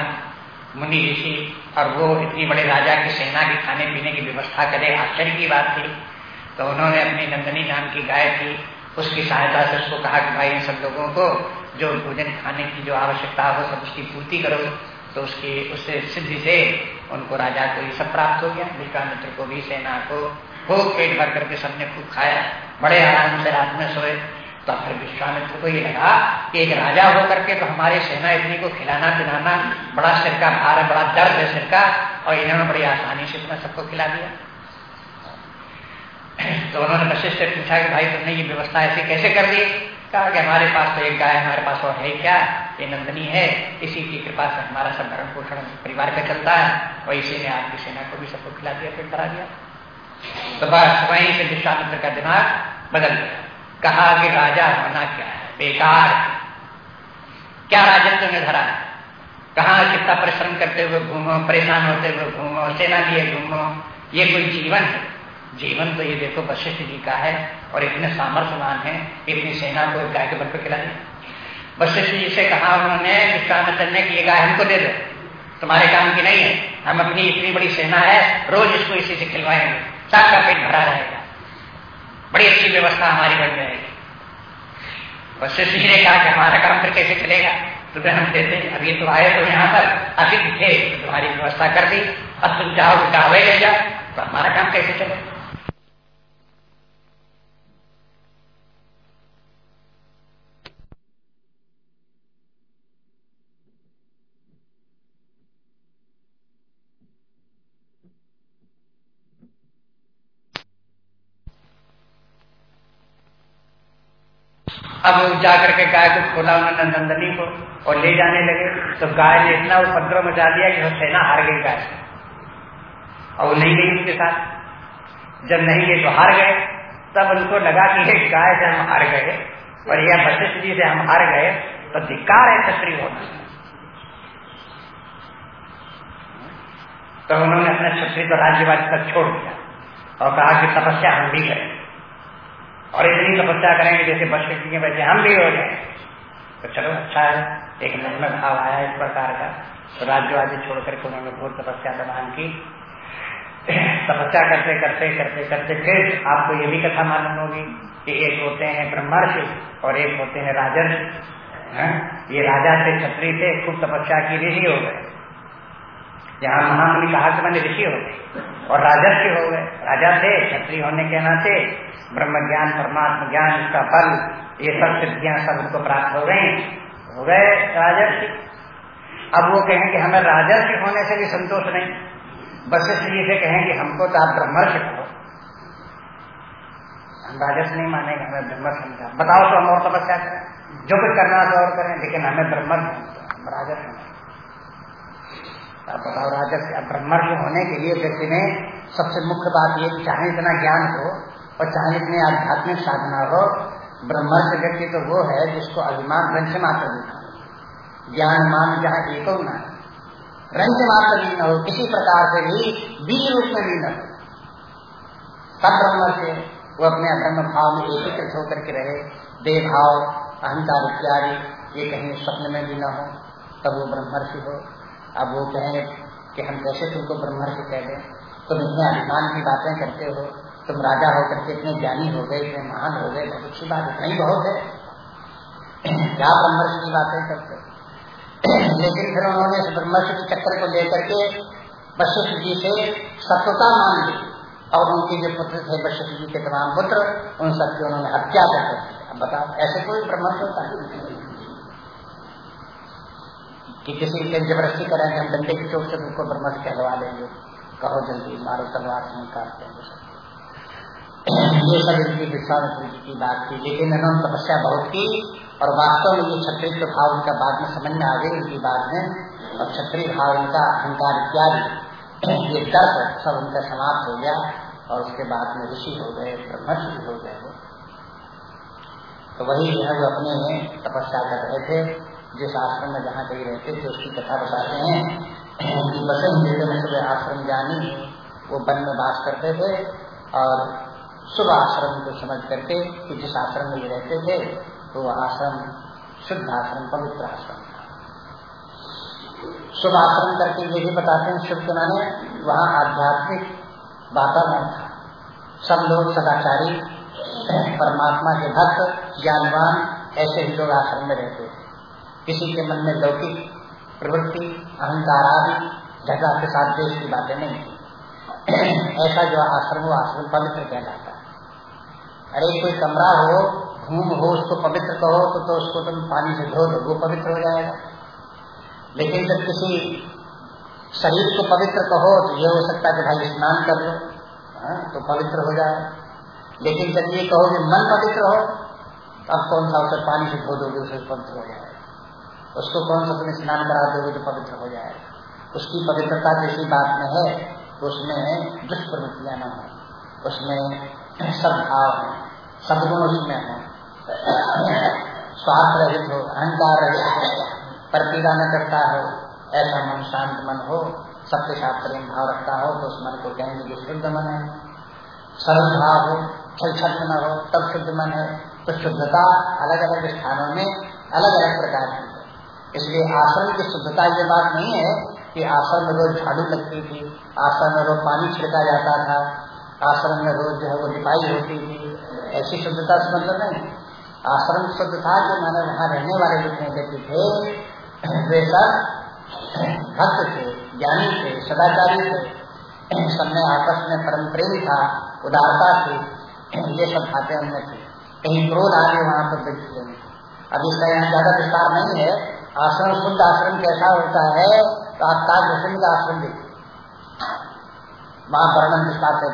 मुनि ऋषि और वो इतनी बड़े राजा की सेना की खाने पीने की व्यवस्था करे, आश्चर्य की बात थी। तो उन्होंने अपनी नंदनी नाम की गाय थी, उसकी सहायता से उसको कहा कि भाई इन सब लोगों को जो भोजन खाने की जो आवश्यकता हो, सब उसकी पूर्ति करो। तो उसकी उससे सिद्धि से उनको राजा को ये सब प्राप्त हो गया। विश्वामित्र को भी सेना को खूब पेट भर करके सबने खूब खाया। बड़े आराम से रात में सोए। तो फिर विश्वामित्र को ये लगा कि एक राजा होकर के तो हमारी सेना इतनी को खिलाना पिलाना, बड़ा सिर का भार है, बड़ा दर्द है सिर का, और इन्होंने बड़ी आसानी से इतना सबको खिला दिया। तो उन्होंने वशिष्ठ से पूछा कि भाई, तुमने ये व्यवस्था ऐसे कैसे कर दी? कहा कि हमारे पास तो एक गाय हमारे पास और है क्या? ये नंदनी है, इसी की कृपा से हमारा सब भरण पोषण परिवार का चलता है, और इसी ने आपकी सेना को भी सबको खिला दिया, फिर करा दिया। तो बस वहीं से विश्वामित्र का दिमाग बदल गया। कहा कि राजा होना क्या है? बेकार। क्या राजत्व में धरा है? कहा कितना परिश्रम करते हुए घूमो, परेशान होते हुए घूमो, सेना लिए घूमो, ये कोई जीवन है? जीवन तो ये देखो वशिष्ठ जी का है और इतने सामर्थ्यवान है, इतनी सेना को गाय के बल पर खिला दिया। वशिष्ठ जी से कहा उन्होंने विश्वामित्र ने कि ये गाय हमको दे दो। तुम्हारे काम की नहीं है। हम अपनी इतनी बड़ी सेना है, रोज इसको इसी से खिलवाएँगे। सबका पेट भरा रहेगा। बड़ी अच्छी व्यवस्था हमारी बन जाएगी। जी ने कहा कि हमारा काम फिर कैसे चलेगा? तो हम देते अभी तो आए तो यहाँ पर अतिथि थे तो तुम्हारी व्यवस्था कर दी। अब तुम जाओ चाहे ले जाओ। तो हमारा काम कैसे चलेगा? अब जाकर के गाय को खोला उन्होंने नंदनी को और ले जाने लगे। तो गाय ने इतना उपद्रव मचा दिया कि सेना हार गई गाय और नहीं गई उसके साथ। जब नहीं गई तो हार गए। तब उनको लगा कि ये गाय से हम हार गए। और यह वशिष्ठ जी से हम हार गए तो धिकार है क्षत्रिय होना। तो उन्होंने अपने क्षत्रिय को राज्यवाद तक छोड़ दिया। और कहा कि तपस्या हम भी करें और इतनी तपस्या करेंगे जैसे वशिष्ठ के वैसे हम भी हो जाए। तो चलो अच्छा है। एक मन में भाव आया इस प्रकार का। तो राज्यवादी छोड़ करके उन्होंने बहुत तपस्या प्रदान की। तपस्या करते करते करते करते फिर आपको ये भी कथा मालूम होगी कि एक होते हैं ब्रह्मर्षि और एक होते हैं राजर्षि। ये राजा से छत्री थे, खूब तपस्या की ऋषि हो गए यहाँ महामुनि कहा कि मैंने ऋषि हो गए और राजर्षि हो गए। राजा थे, क्षत्रिय होने के नाते ब्रह्म ज्ञान परमात्म ज्ञान, इसका बल, ये सब सिद्धियाँ सब उनको प्राप्त हो गई। हो गए राजर्षि। अब वो कहें कि हमें राजर्षि होने से भी संतोष नहीं। बस जी से कहें कि हमको तो आप ब्रह्मर्षि करो हम राजस्व नहीं मानेंगे, हमें ब्रह्मर्ष समझा बताओ तो हम और तपस्या करें जो कुछ करना तो और करें, लेकिन हमें ब्रह्मर्ष हम राजस्व बताओ राजस्व ब्रह्मर्ष होने के लिए व्यक्ति में सबसे मुख्य बात ये चाहे इतना ज्ञान हो और चाहे इतनी आध्यात्मिक साधना हो, ब्रह्मर्ष व्यक्ति तो वो है जिसको अभिमान रंश मात्र ज्ञान मान जहाँ एक न। रंश मात्र भी न हो, किसी प्रकार से भी बीज रूप में भी न हो। सब ब्रह्म से वो अपने अधर्म भाव में एकीकृत होकर के रहे। देह भाव अहंकार इत्यादि, ये कहीं स्वप्न में भी न हो, तब वो ब्रह्मर्षि हो। अब वो कहें कि हम कैसे तुमको ब्रह्मर्षि कह दें? तुम इतने अभिमान की बातें करते हो, तुम राजा होकर के इतने ज्ञानी हो गए, इतने महान हो गए बहुत अच्छी बात इतना ही बहुत है। [CLEARS THROAT] क्या ब्रह्मर्ष की बातें करते [CLEARS THROAT] लेकिन फिर उन्होंने इस ब्रह्मर्ष के चक्कर को लेकर के वशिष्ठ जी से सत्यता मान ली, और उनके जो पुत्र थे, वशिष्ठ जी के तमाम पुत्र, उन सबकी उन्होंने हत्या कर दी। अब बताओ, ऐसे कोई ब्रह्मर्ष होता है? कि किसी के ज़बरदस्ती करें हम डंडे की चोट से उनको ब्रह्मर्ष कहलवा लेंगे कहो जल्दी, मारो तलवार नहीं काटते हैं ये सब इनकी विश्वामित्र की बात थी लेकिन इन्होंने तपस्या बहुत की और वास्तव में ये क्षत्रिय भाव उनका बाद में समझ में आ गई उनकी बात में। और क्षत्रिय भाव उनका अहंकार इत्यादि, ये तर्क सब उनका समाप्त हो गया और उसके बाद में ऋषि हो गए, ब्रह्मर्षि हो गए। तो वही जो है वो अपने तपस्या कर रहे थे। जिस आश्रम में जहाँ कहीं रहते थे उसकी कथा बताते हैं, कि बसंत मेले में सुबह आश्रम जानी, वो वन में वास करते थे और शुभ आश्रम को समझ करके कि जिस आश्रम में ये रहते थे तो वो आश्रम शुद्ध आश्रम, पवित्र आश्रम शुभ आश्रम करके ये भी बताते हैं शुभ के माने वहाँ आध्यात्मिक वातावरण था। सब लोग सदाचारी, परमात्मा के भक्त, ज्ञानवान, ऐसे ही लोग आश्रम में रहते थे। किसी के मन में लौकिक प्रवृत्ति अहंकार आदि झगड़ा के साथ देश की बातें नहीं थी। ऐसा जो आश्रम वो आश्रम पवित्र कहलाता है। अरे कोई कमरा हो घूम हो उसको पवित्र कहो तो, तो उसको तुम पानी से धो दो वो पवित्र हो जाएगा। लेकिन जब किसी शरीर को पवित्र कहो तो ये हो सकता है कि भाई स्नान कर लो हाँ, तो पवित्र हो जाए। लेकिन जब ये कहो कि मन पवित्र हो तो अब कौन सा उसे पानी से धो दोगे उसे पवित्र हो जाए उसको कौन सा तुम स्नान करा दोगे तो पवित्र हो जाएगा उसकी पवित्रता जैसी बात में है तो उसमें दुष्प्रवृत्तियाँ न हो। उसमें सद्भाव है, सदगुण उसमें हो। स्वार्थ रहित हो, अहंकार रहित हो पर पीड़ा न करता हो, ऐसा मन शांत मन हो, सबके साथ प्रेम भाव रखता हो तो उस मन को कहेंगे जो शुद्ध मन है। सरल भाव हो छल छल न हो, तब शुद्ध मन है। तो शुद्धता अलग अलग स्थानों में अलग अलग प्रकार की इसलिए आश्रम की शुद्धता ये बात नहीं है कि आश्रम में रोज झाड़ू लगती थी आश्रम में रोज पानी छिड़का जाता था आश्रम में रोज जो है वो लिपाई होती थी। ऐसी शुद्धता से मतलब नहीं। आश्रम शुद्ध था जो मैंने वहाँ रहने वाले जितने व्यक्ति थे, वे सब भक्त थे, ज्ञानी थे, सदाचारी थे। सबने आपस में परम प्रेम था, उदारता थी, ये सब बातें उनमें थी। कहीं क्रोध आगे वहाँ पर देखते अब इसका यहाँ ज़्यादा विस्तार नहीं है आश्रम, शुद्ध आश्रम कैसा होता है तो आप ताज का आश्रम देखिए। वहाँ वर्णन विस्तार से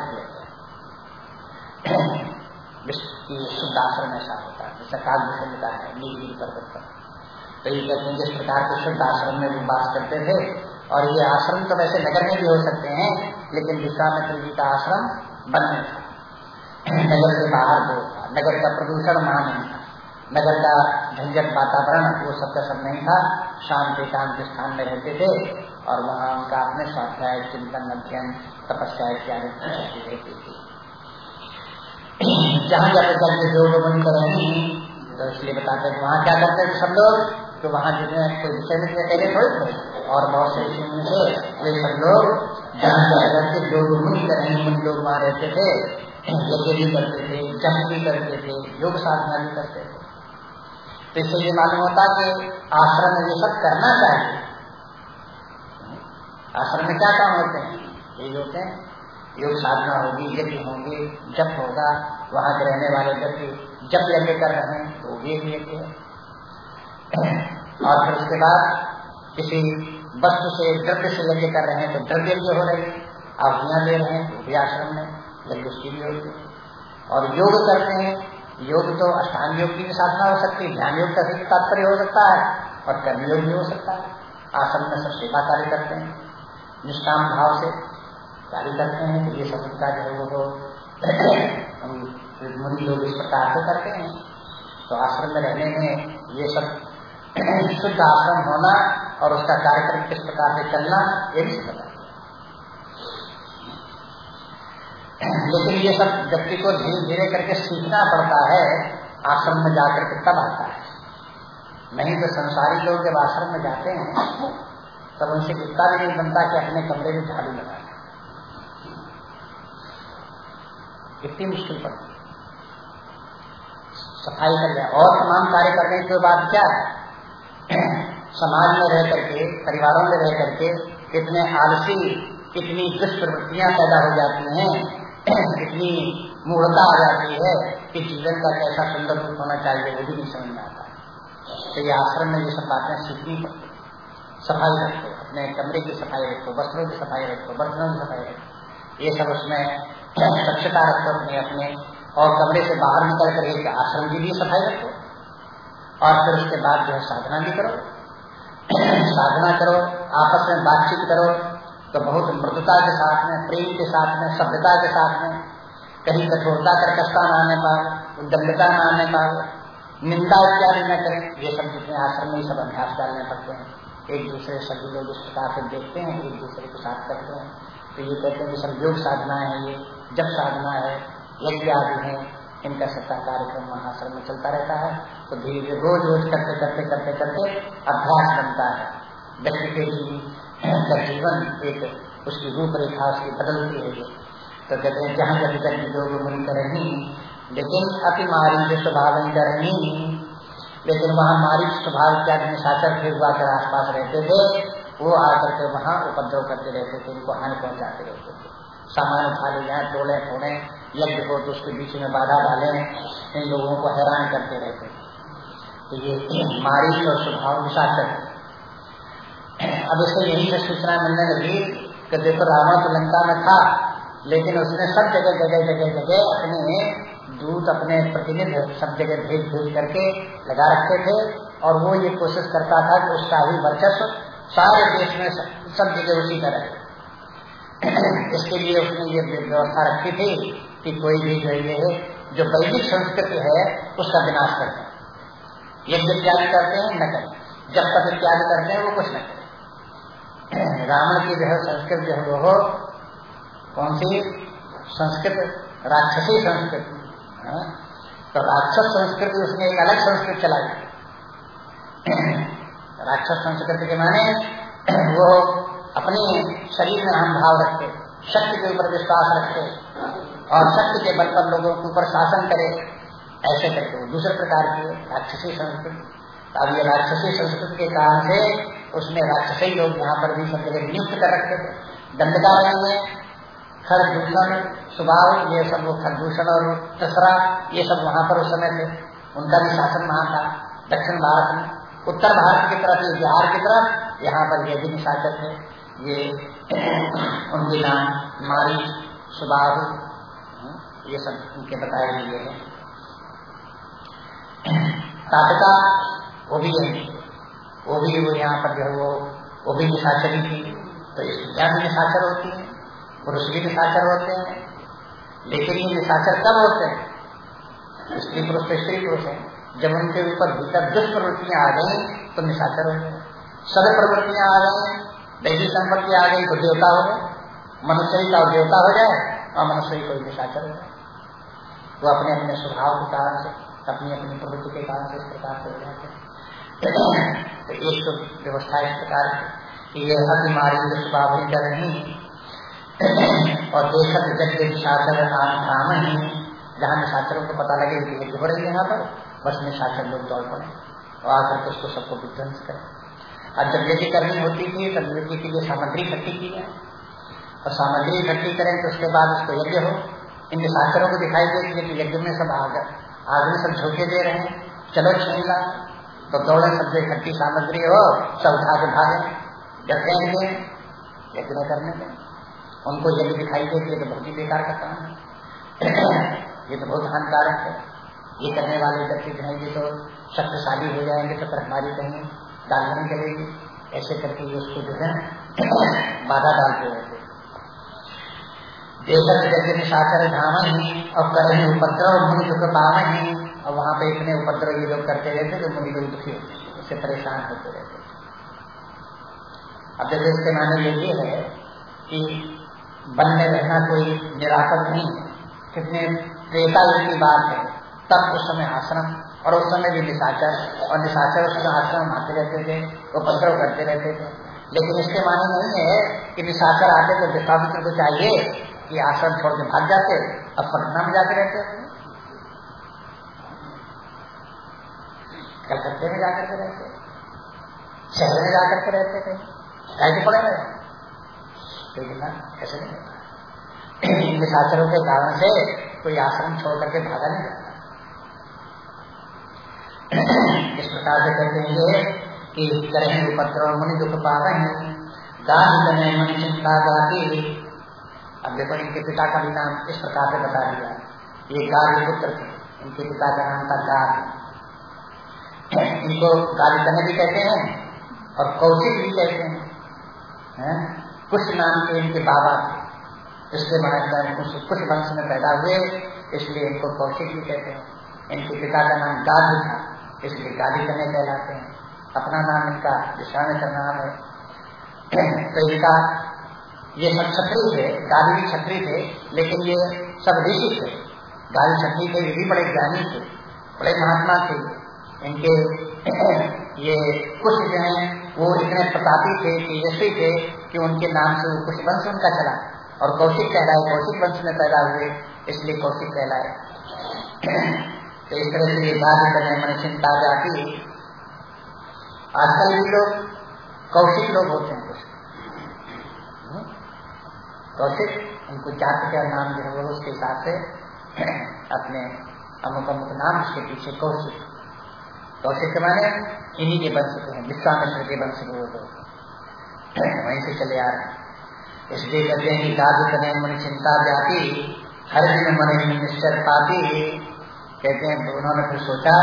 शुद्ध आश्रम ऐसा होता है, जैसा काज हुसैन का है नीलगिरी पर्वत पर तो ये कहते हैं, जिस प्रकार के शुद्ध आश्रम में वो बात करते थे, और ये आश्रम तो वैसे नगर में भी हो सकते हैं, लेकिन विश्वामित्र जी का आश्रम बन में था। नगर के बाहर वो नगर का प्रदूषण वहाँ नहीं नगर का झंझट वातावरण, वो सबका सब नहीं था। शांति एकांत स्थान में रहते थे और वहाँ उनका अपने स्वाध्याय, चिंतन, अध्ययन, तपस्या इत्यादि रहती थी। जहाँ जाते जाते लोग कर रहे तो इसलिए बताते हैं वहाँ क्या करते थे सब लोग? तो वहाँ जितने कोई विषय में अकेले थोड़े थे और बहुत से विषय से वे सब लोग जहाँ के जो मुनि कर रहे लोग वहाँ रहते थे, यज्ञ भी करते थे, जप भी करते थे, योग साधना भी करते थे। तो इससे ये मालूम होता कि आश्रम में ये सब करना चाहिए। आश्रम में क्या काम होते हैं? ये होते हैं, योग साधना होगी यज्ञ होंगे, जप होगा, वहाँ के रहने वाले व्यक्ति जप यज्ञ कर रहे हैं तो भी एक है। और फिर उसके बाद किसी वस्तु से, द्रव्य से यज्ञ कर रहे हैं तो द्रव्य यज्ञ हो रही आहुतियाँ ले रहे हैं तो भी आश्रम में यज्ञ उसकी भी होगी और योग करते हैं योग तो अष्टांग योग की भी साधना हो सकती है ध्यान योग का तात्पर्य हो सकता है, और कर्म योग भी हो सकता है। आश्रम में सब सेवा कार्य करते हैं, निष्काम भाव से कार्य करते हैं तो ये सब जो है वो मुनि लोग इस प्रकार से करते हैं। तो आश्रम में रहने में ये सब शुद्ध आश्रम होना और उसका कार्यक्रम किस प्रकार से चलना, ये भी लेकिन ये सब व्यक्ति को धीरे धीरे करके सीखना पड़ता है, आश्रम में जाकर के तब आता है। नहीं तो संसारी लोग जब आश्रम में जाते हैं, तब उनसे इतना भी नहीं बनता कि अपने कमरे में झाड़ू लगा कितनी मुश्किल पड़ती सफ़ाई कर जाए और तमाम कार्य करने के बाद क्या है? समाज में रह करके, परिवारों में रह करके कितने आलसी कितनी दुष्प्रवृत्तियाँ पैदा हो जाती हैं इतनी मूर्ता आ जाती है कि जीवन का कैसा सुंदर रूप होना चाहिए, वो भी नहीं समझ में आता। तो ये आश्रम में ये सब बातें सीखनी पड़ती सफ़ाई रखो, अपने कमरे की सफ़ाई रखो, वस्त्रों की सफ़ाई रखो, बर्तनों की सफ़ाई रखो। ये सब उसमें स्वच्छता रखो अपने अपने। और कमरे से बाहर निकल कर एक आश्रम की भी सफ़ाई रखो। और फिर उसके बाद जो है साधना भी करो। साधना करो, आपस में बातचीत करो। तो बहुत मृदुता के साथ में, प्रेम के साथ में, सभ्यता के साथ में, कहीं कठोरता, कर्कशता न आने पाए उद्दम्यता न आने पाए, निंदा इत्यादि न करें, ये सब जितने आश्रम में सब अभ्यास डालने पड़ते हैं। एक दूसरे सभी लोग इस प्रकार से देखते हैं, एक दूसरे के साथ करते हैं। तो ये कहते हैं कि सब योग साधना है ये जब साधना है, यज्ञ आदि है, इनका सबका कार्यक्रम महाश्रम में चलता रहता है। तो धीरे धीरे रोज रोज करते करते करते करते अभ्यास बनता है। व्यक्ति के जीवन एक उसकी रूपरेखा उसकी बदलती है। तो कहते हैं, जहाँ जब तक योग मुनि करनी लेकिन अति मारी जो स्वभाव करनी लेकिन वहाँ मारी स्वभाव इत्यादि निशाचर फिर आकर आसपास रहते थे, वो आकर के वहाँ उपद्रव करते रहते थे, उनको हानि पहुँचाते रहते थे। सामान उठा ले जाए तोड़े फोड़े, यज्ञ हो तो उसके बीच में बाधा डाले, इन लोगों को हैरान करते रहते तो ये मारी और स्वभाव निशाचर अब इससे यही से सूचना मिलने लगी कि देखो रावण तो लंका में था, लेकिन उसने सब जगह जगह जगह जगह अपने दूत, अपने प्रतिनिधि सब जगह भेज भेज करके लगा रखे थे। और वो ये कोशिश करता था कि उसका ही वर्चस्व सारे देश में सब जगह उसी का रहे इसके लिए उसने ये व्यवस्था रखी थी कि कोई भी जो ये जो वैदिक संस्कृति है, उसका विनाश करते हैं। यज्ञ त्याग करते हैं, न करें। जब तक त्याग करते हैं, वो कुछ न करें। रावण की जो है संस्कृत जो है वो कौन सी? संस्कृत, राक्षसी संस्कृति। हाँ? तो राक्षस संस्कृति उसने एक अलग संस्कृति चलाई राक्षस संस्कृति के माने वो अपने शरीर में अहम भाव रखते, शक्ति के ऊपर विश्वास रखते और शक्ति के बल पर लोगों के ऊपर शासन करे, ऐसे करके वो दूसरे प्रकार की राक्षसी संस्कृति। अब ये राक्षसी संस्कृति के कारण से उसने राक्षसी लोग यहाँ पर भी सब नियुक्त कर रखे थे। दंडकार में, खरदूषण स्वभाव ये सब वो खरदूषण और तसरा ये सब वहाँ पर उस समय थे। उनका भी शासन वहाँ था, दक्षिण भारत में। उत्तर भारत की तरफ़ ये बिहार की तरफ़, यहाँ पर ये भी निशाचर थे। ये [CLEARS THROAT] उनके नाम मारी, सुबाहु ये सब उनके बताए हुए हैं। [CLEARS THROAT] वो भी है वो भी वो यहाँ पर जो है वो वो भी निशाचरी थी। तो स्त्रियाँ भी निशाचर होती है पुरुष भी निशाचर होते हैं। लेकिन ये निशाचर कब होते हैं? स्त्री पुरुष तो स्त्री पुरुष है। जब उनके ऊपर भीतर दुष्प्रवृत्तियाँ आ गई तो निशाचर हो गए। सद प्रवृत्तियाँ आ गई दैवी संपत्ति आ गई तो देवता हो गए। मनुष्य ही का देवता हो जाए और मनुष्य कोई निशाचर हो जाए। वो अपने अपने स्वभाव के कारण से, अपनी अपनी प्रवृत्ति के कारण से इस प्रकार से हो जाते तो एक तो व्यवस्था इस प्रकार की ये अतिमारी स्वभाव ही कर रही और देखत जग निशाचर नाम ही, जहाँ निशाचरों को पता लगे कि यज्ञ हो रही यहाँ पर, बस में निशाचर लोग दौड़ पड़े और आकर के उसको सबको विध्वंस करें। और जब यज्ञ करनी होती थी तब यज्ञ के लिए सामग्री इकट्ठी की जाए। और सामग्री इकट्ठी करें तो उसके बाद उसको यज्ञ हो। इन निशाचरों को दिखाई दे कि यज्ञ में सब आग आदमी सब झोंके दे रहे हैं। चलो छीन ला तो दौड़े सब जो इकट्ठी सामग्री हो, सब उठा के भागे फेंक दें यज्ञ करने दें उनको यज्ञ दिखाई दे तो बहुत ही बेकार का काम है। [COUGHS] ये तो बहुत हानिकारक है। ये करने वाले व्यक्ति रहेंगे तो शक्तिशाली हो जाएँगे तो फिर हमारी कहीं नहीं चलेगी ऐसे करके ये उसको जो है [COUGHS] बाधा डालते रहते देशक जैसे निशाचर धावन ही और करें उपद्रव दुख पावन ही और वहाँ पे इतने उपद्रव ये लोग करते रहते जो मुनि लोग दुखी होते उससे परेशान होते रहते अब जैसे इसके माने ये है कि वन में रहना कोई निराकरण नहीं है। कितने त्रेता की बात है, तब उस समय आश्रम और उस समय भी निशाचर और निशाचर उस समय आश्रम आते रहते थे, उपद्रव करते रहते थे। लेकिन इसके माने नहीं है कि निशाचर आते तो विश्वामित्र को चाहिए कि आश्रम छोड़ के भाग जाते, अब पटना में जाते रहते थे कलकत्ते में जाकर के रहते शहर में जाकर के रहते थे कैसे पड़े रहे लेकिन ऐसे नहीं निशाचरों के कारण से कोई आश्रम छोड़ करके भागा नहीं जाता। इस प्रकार से कहते हैं कि करें उपद्रव मुनि दुख पा रहे हैं। गान करें मन चिंता गाती अब देखो इनके पिता का भी नाम इस प्रकार से बता दिया। ये गाली पुत्र थे। इनके पिता का नाम था गाल इनको करने भी कहते हैं और कौशिक भी कहते हैं? कुछ नाम के इनके बाबा थे। इसलिए महाराज कुछ वंश में पैदा हुए, इसलिए इनको कौशिक भी कहते हैं। इनके पिता का नाम गादी था, इसलिए गादी करने कहलाते हैं। अपना नाम इनका विश्वामित्र नाम है। तो इनका ये सब छत्री थे गाली भी छत्री थे, लेकिन ये सब ऋषि थे। गाली छत्री थे, ये भी बड़े ज्ञानी थे, बड़े महात्मा थे। इनके [CLEARS THROAT] ये कुछ जो है, वो इतने प्रतापी थे, तेजस्वी थे कि उनके नाम से वो कुछ वंश उनका चला। और कौशिक कहलाए, कौशिक वंश में पैदा हुए, इसलिए कौशिक कहलाए। [CLEARS THROAT] तो इस तरह से ये बात करने मन चिंता जाती आजकल भी लोग, कौशिक लोग होते हैं कुछ। हम्म? कौशिक, उनको जात का नाम जो है उसके हिसाब से [CLEARS THROAT] अपने अमुक अमुक नाम उसके पीछे कौशिक। कौशिक के माने इन्हीं के वंश के हैं विश्वामित्र के वंश के वो लोग वहीं से चले आ रहे हैं। इसलिए कहते हैं कि गाद करें मन चिंता जाती, हर दिन मन निश्चर पाती। कहते हैं तो उन्होंने फिर सोचा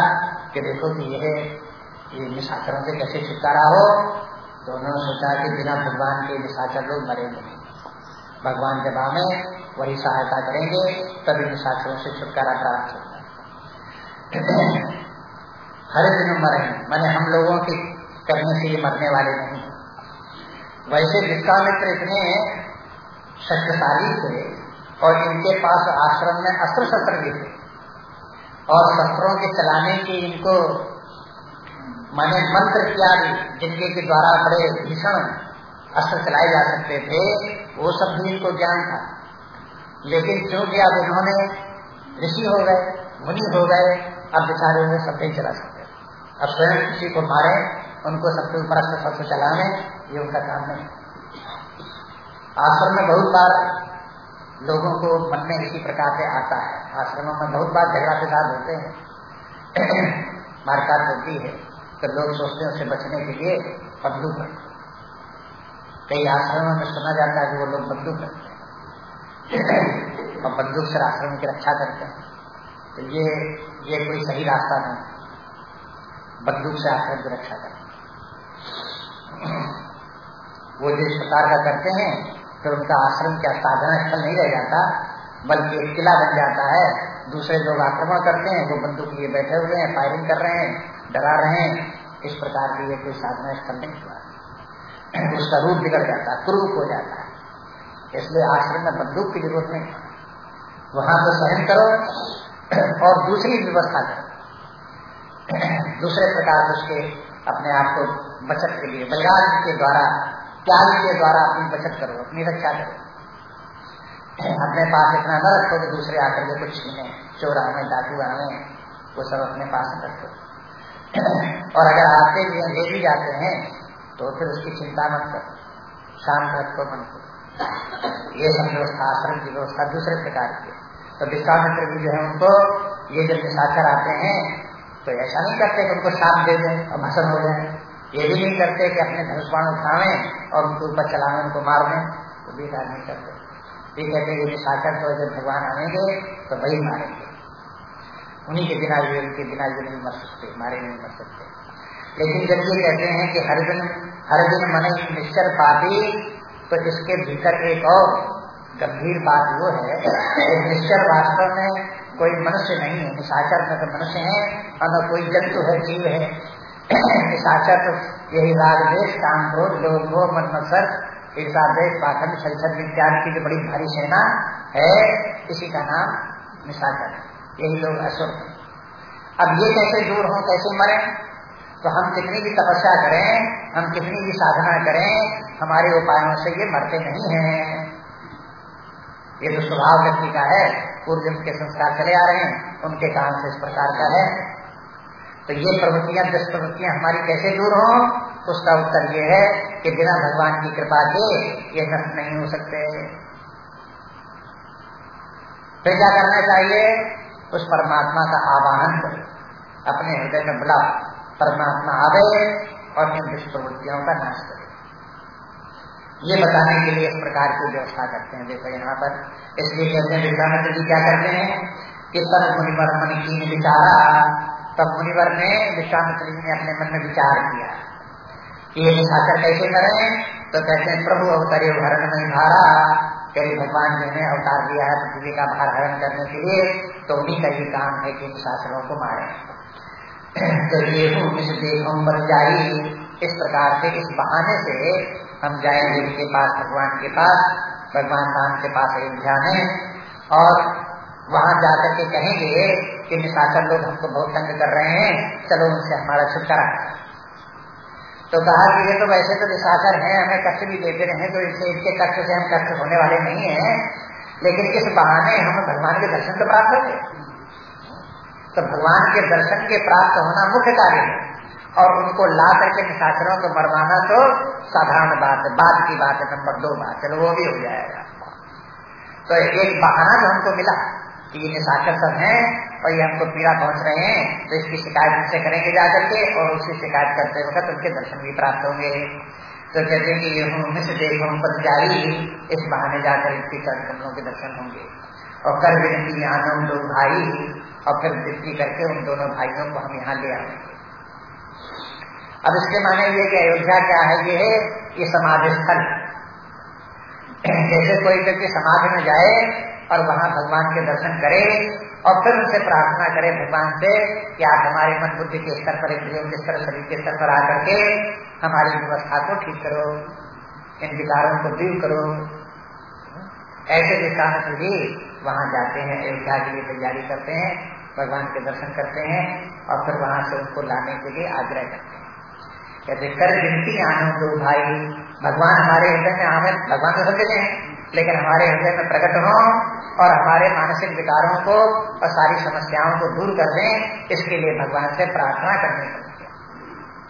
कि देखो कि यह निशाचरों से कैसे छुटकारा हो। तो उन्होंने सोचा कि बिना भगवान के निशाचर लोग मरेंगे नहीं। भगवान जब आवे, वही सहायता करेंगे, तभी निशाचरों से छुटकारा प्राप्त होगा। हर दिन मरेंगे मैंने हम लोगों के करने से ये मरने वाले नहीं। वैसे विश्वामित्र इतने शक्तिशाली थे और इनके पास आश्रम में अस्त्र शस्त्र भी थे और शस्त्रों के चलाने की इनको मैंने मंत्र इत्यादि जिनके के द्वारा बड़े भीषण अस्त्र चलाए जा सकते थे, वो सब भी इनको ज्ञान था। लेकिन क्योंकि अब इन्होंने ऋषि हो गए, मुनि हो गए, अब बेचारे उन्हें सब नहीं चला सकते। अब स्वयं किसी को मारे, उनको सबके ऊपर अस्त्र शस्त्र चलाने, ये उनका काम नहीं आश्रम में बहुत बार लोगों को मन में इसी प्रकार से आता है। आश्रमों में बहुत बार झगड़ा फिसाद होते हैं। [CLEARS THROAT] मारकाट होती है तो लोग सोचते हैं उससे बचने के लिए बंदूक रखो कई आश्रमों में सुना जाता है कि वो लोग बंदूक रखते हैं। [CLEARS THROAT] और बंदूक से आश्रम की रक्षा करते हैं। तो ये ये कोई सही रास्ता नहीं। बंदूक से आश्रम की रक्षा करते वो जो प्रकार का करते हैं फिर उनका आश्रम क्या साधना स्थल नहीं रह जाता, बल्कि एक किला बन जाता है। दूसरे लोग आक्रमण करते हैं, वो बंदूक लिए बैठे हुए हैं फायरिंग कर रहे हैं, डरा रहे हैं। इस प्रकार की ये कोई साधना स्थल नहीं हुआ। उसका रूप बिगड़ जाता है क्रूप हो जाता। है इसलिए आश्रम में बंदूक की ज़रूरत नहीं। वहाँ तो सहन करो और दूसरी व्यवस्था करो। दूसरे प्रकार उसके अपने आप को बचत के लिए, बलिदान के द्वारा, त्याग के द्वारा अपनी बचत करो, अपनी रक्षा करो। अपने पास इतना न रखो कि दूसरे आकर के कुछ छीने चोर आने डाकू आने वो सब अपने पास रखो। और अगर आते भी ले भी जाते हैं तो फिर उसकी चिंता मत करो, शांत रखो मन को। ये सब व्यवस्था, आश्रम की व्यवस्था दूसरे प्रकार की तो विश्वामित्र भी जो है उनको ये जब निशाचर आते हैं तो ऐसा नहीं करते कि उनको साथ दे दें और भसन हो जाए। ये भी नहीं करते कि अपने धनुष्वाण उठावे और उनके ऊपर चलावे, उनको मार दें। तो भी नहीं करते। ये कहते हैं निशाचर तो जब भगवान आएँगे तो वही मारेंगे। उन्हीं के बिना भी, उनके बिना भी नहीं मर सकते, मारे नहीं मर सकते। लेकिन जब ये कहते हैं कि हर दिन हर दिन मन निश्चर पाती तो इसके भीतर एक और गंभीर बात वो है निश्चर वास्तव में कोई मनुष्य नहीं है निशाचर में तो मनुष्य है, और न कोई जंतु है, जीव है। निशाचर तो यही राग, देश, काम, क्रोध लोग मन मत्सर ईर्षा देश, पाखंड छल की जो बड़ी भारी सेना है, इसी का नाम निशाचर। यही लोग असुर अब ये कैसे दूर हो, कैसे मरे? तो हम कितनी भी तपस्या करें, हम कितनी भी साधना करें, हमारे उपायों से ये मरते नहीं हैं। ये तो स्वभाव व्यक्ति का है। पूर्व के संस्कार चले आ रहे हैं, उनके कारण से इस प्रकार का है। तो ये प्रवृत्तियाँ, दस प्रवृत्तियाँ हमारी कैसे दूर हो, उसका उत्तर ये है कि बिना भगवान की कृपा के ये नष्ट नहीं हो सकते। फिर क्या करना चाहिए? उस परमात्मा का आवाहन करे। अपने हृदय में बुला परमात्मा आवे और इन दुष्प्रवृत्तियों का नाश करे। ये बताने के लिए इस प्रकार की व्यवस्था करते हैं। देखो यहाँ पर इसलिए कहते हैं विद्यामित्र जी क्या करते हैं कि तब मुनिवर मन की विचारा, तब मुनिवर ने विश्वामित्र जी ने अपने मन में विचार किया कि ये निशाकर कैसे करें तो कहते हैं, प्रभु अवतरे भरण में भारा यदि भगवान जी ने अवतार दिया है पृथ्वी का भार हरण करने के लिए तो उन्हीं का ये काम है कि इन को मारे। [CLEARS THROAT] तो ये मर जाई इस प्रकार से, इस बहाने से हम जाएँगे उनके पास, भगवान के पास, भगवान राम के पास अयोध्या में और वहाँ जाकर के कहेंगे कि निशाकर लोग हमको बहुत तंग कर रहे हैं, चलो उनसे हमारा छुटकारा तो कहा कि ये तो वैसे तो निशाकर हैं, हमें कष्ट भी देते रहे तो इससे इसके कष्ट से हम कष्ट होने वाले नहीं हैं। लेकिन इस बहाने हम भगवान के दर्शन तो प्राप्त होंगे। तो भगवान के दर्शन के प्राप्त होना मुख्य कार्य है। और उनको ला करके निशाचरों को मरवाना तो साधारण बात है, बाद की बात है, नंबर दो बात चलो वो भी हो जाएगा। तो एक बहाना जो हमको मिला कि ये निशाचर सब हैं और ये हमको पीड़ा पहुँच रहे हैं तो इसकी शिकायत हमसे करेंगे जाकर के और उसकी शिकायत करते वक्त उनके दर्शन भी प्राप्त होंगे। तो कहते हैं कि ये से देखो हम पर जारी, इस बहाने जाकर चरण कमलों के दर्शन होंगे। और कर विनती, आनंद लोग भाई, और फिर विनती करके उन दोनों भाइयों को हम यहाँ ले आएँगे। अब इसके माने ये कि अयोध्या क्या है? ये है, ये समाधि स्थल जैसे कोई व्यक्ति समाधि में जाए और वहाँ भगवान के दर्शन करे और फिर उनसे प्रार्थना करे भगवान से कि आप हमारे मन बुद्धि के स्तर पर, इंद्रियों के स्तर, शरीर के स्तर पर आकर के हमारी व्यवस्था को ठीक करो, इन विकारों को दूर करो। ऐसे विकार से भी वहाँ जाते हैं, अयोध्या के लिए तैयारी करते हैं, भगवान के दर्शन करते हैं और फिर वहाँ से उनको लाने के लिए आग्रह करते हैं। कहते, कर गिनती आनो दो भाई। भगवान हमारे हृदय में आवे, भगवान तो सब जगह है, लेकिन हमारे हृदय में प्रकट हो और हमारे मानसिक विकारों को और सारी समस्याओं को दूर कर दें, इसके लिए भगवान से प्रार्थना करनी पड़ती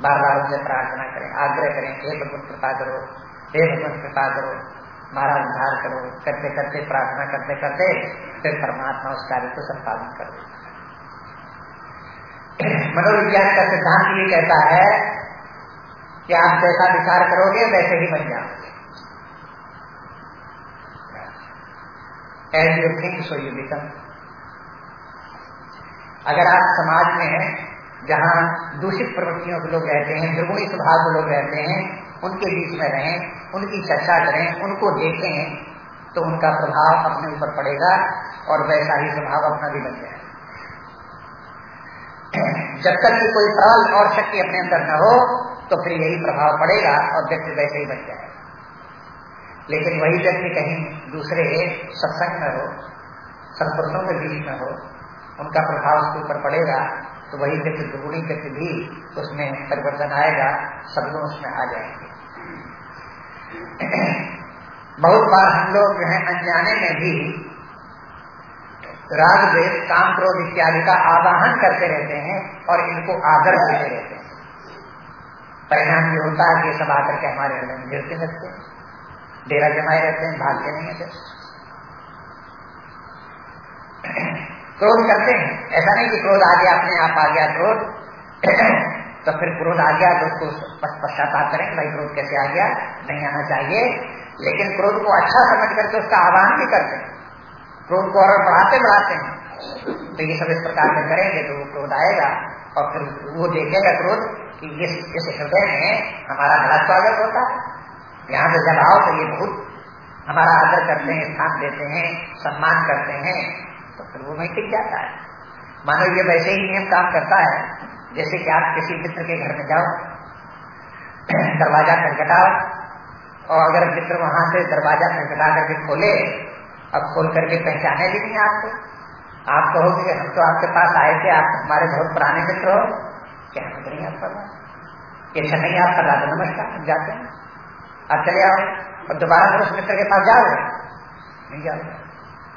बार बार उनसे प्रार्थना करें, आग्रह करें, हे भगवत कृपा करो, हे भगवत कृपा करो हमारा उद्धार करो। करते करते प्रार्थना करते करते फिर परमात्मा उस कार्य को संपादन कर [CLEARS THROAT] मनोविज्ञान का सिद्धांत ये कहता है कि आप जैसा विचार करोगे, वैसे ही बन जाओगे। As you think so you become अगर आप समाज में जहाँ दूषित प्रवृत्तियों के लोग रहते हैं दुर्गुणी स्वभाव के लोग रहते हैं, उनके बीच में रहें, उनकी चर्चा करें, उनको देखें तो उनका प्रभाव अपने ऊपर पड़ेगा और वैसा ही स्वभाव अपना भी बन जाएगा। जब तक कि कोई प्रबल और शक्ति अपने अंदर न हो तो फिर यही प्रभाव पड़ेगा और व्यक्ति वैसे ही बन जाएगा। लेकिन वही व्यक्ति कहीं दूसरे सत्संग में हो सत्पुरुषों के बीच में हो, उनका प्रभाव उसके ऊपर पड़ेगा तो वही व्यक्ति दुगुणी व्यक्ति भी उसमें परिवर्तन आएगा लोग उसमें आ जाएँगे। बहुत बार हम लोग जो है अनजाने में भी राग काम क्रोध इत्यादि का आवाहन करते रहते हैं और इनको आदर देते रहते हैं। परिणाम ये होता है कि सब आकर के हमारे हृदय में गिरते रहते हैं। डेरा जमाए रहते हैं, भागते नहीं है क्रोध करते हैं। ऐसा नहीं कि क्रोध आ गया अपने आप आ गया क्रोध तो फिर क्रोध आ गया तो उसको पश्चाताप करें भाई क्रोध कैसे आ गया? नहीं आना चाहिए। लेकिन क्रोध को अच्छा समझ करके उसका आह्वान भी करते हैं। क्रोध को और बढ़ाते बढ़ाते हैं। तो ये सब इस प्रकार से करेंगे तो वो क्रोध आएगा और फिर वो देखेगा क्रोध कि इस इस हृदय में हमारा बड़ा स्वागत होता है। यहाँ से जब आओ तो ये बहुत हमारा आदर करते हैं स्थान देते हैं, सम्मान करते हैं तो फिर वो वहीं टिक जाता है। मानो ये वैसे ही नियम काम करता है, जैसे कि आप किसी मित्र के घर में जाओ, दरवाज़ा खटखटाओ, और अगर मित्र वहाँ से दरवाज़ा खटखटा करके खोले, अब खोल करके पहचाने भी नहीं आपको। आप कहोगे हम तो आपके पास आए थे, आप हमारे बहुत पुराने मित्र हो। क्या नहीं आप कर ये अच्छा नहीं, आप कर तो नमस्कार हम जाते हैं। आप चले आओ और दोबारा फिर उस मित्र के पास जाओगे। नहीं जाओगे।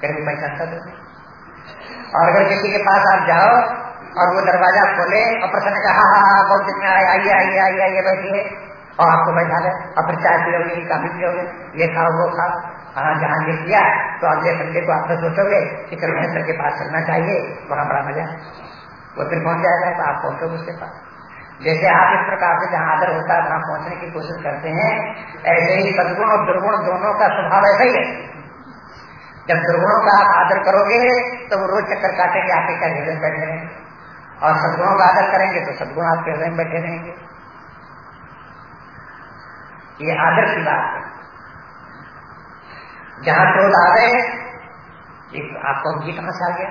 कहीं पहचानता तो और अगर किसी के पास आप जाओ और वो दरवाज़ा खोले और प्रसन्न कहा हाँ हाँ बहुत दिन में आइए आइए आइए आइए, बैठिए। और आपको बैठा दे फिर चाय पियोगे काफ़ी पियोगे ये खाओ वो खाओ हाँ जहाँ ये किया तो अगले संडे को आप तो सोचोगे कि कल के पास चलना चाहिए, वहाँ बड़ा मज़ा वो फिर पहुँच जाएगा तो आप पहुंचो उसके पास। जैसे आप इस प्रकार से जहाँ आदर होता है, वहाँ पहुँचने की कोशिश करते हैं, ऐसे ही सदगुण और दुर्गुण दोनों का स्वभाव ऐसा ही है। जब दुर्गुणों का आप आदर करोगे तो वो रोज चक्कर काटेंगे, आपके क्या हृदय बैठे रहेंगे। और सदगुणों का आदर करेंगे तो सदगुण आपके हृदय में बैठे रहेंगे। ये आदर की बात है। जहाँ क्रोध आ गए आपको गीत कहाँ से आ गया।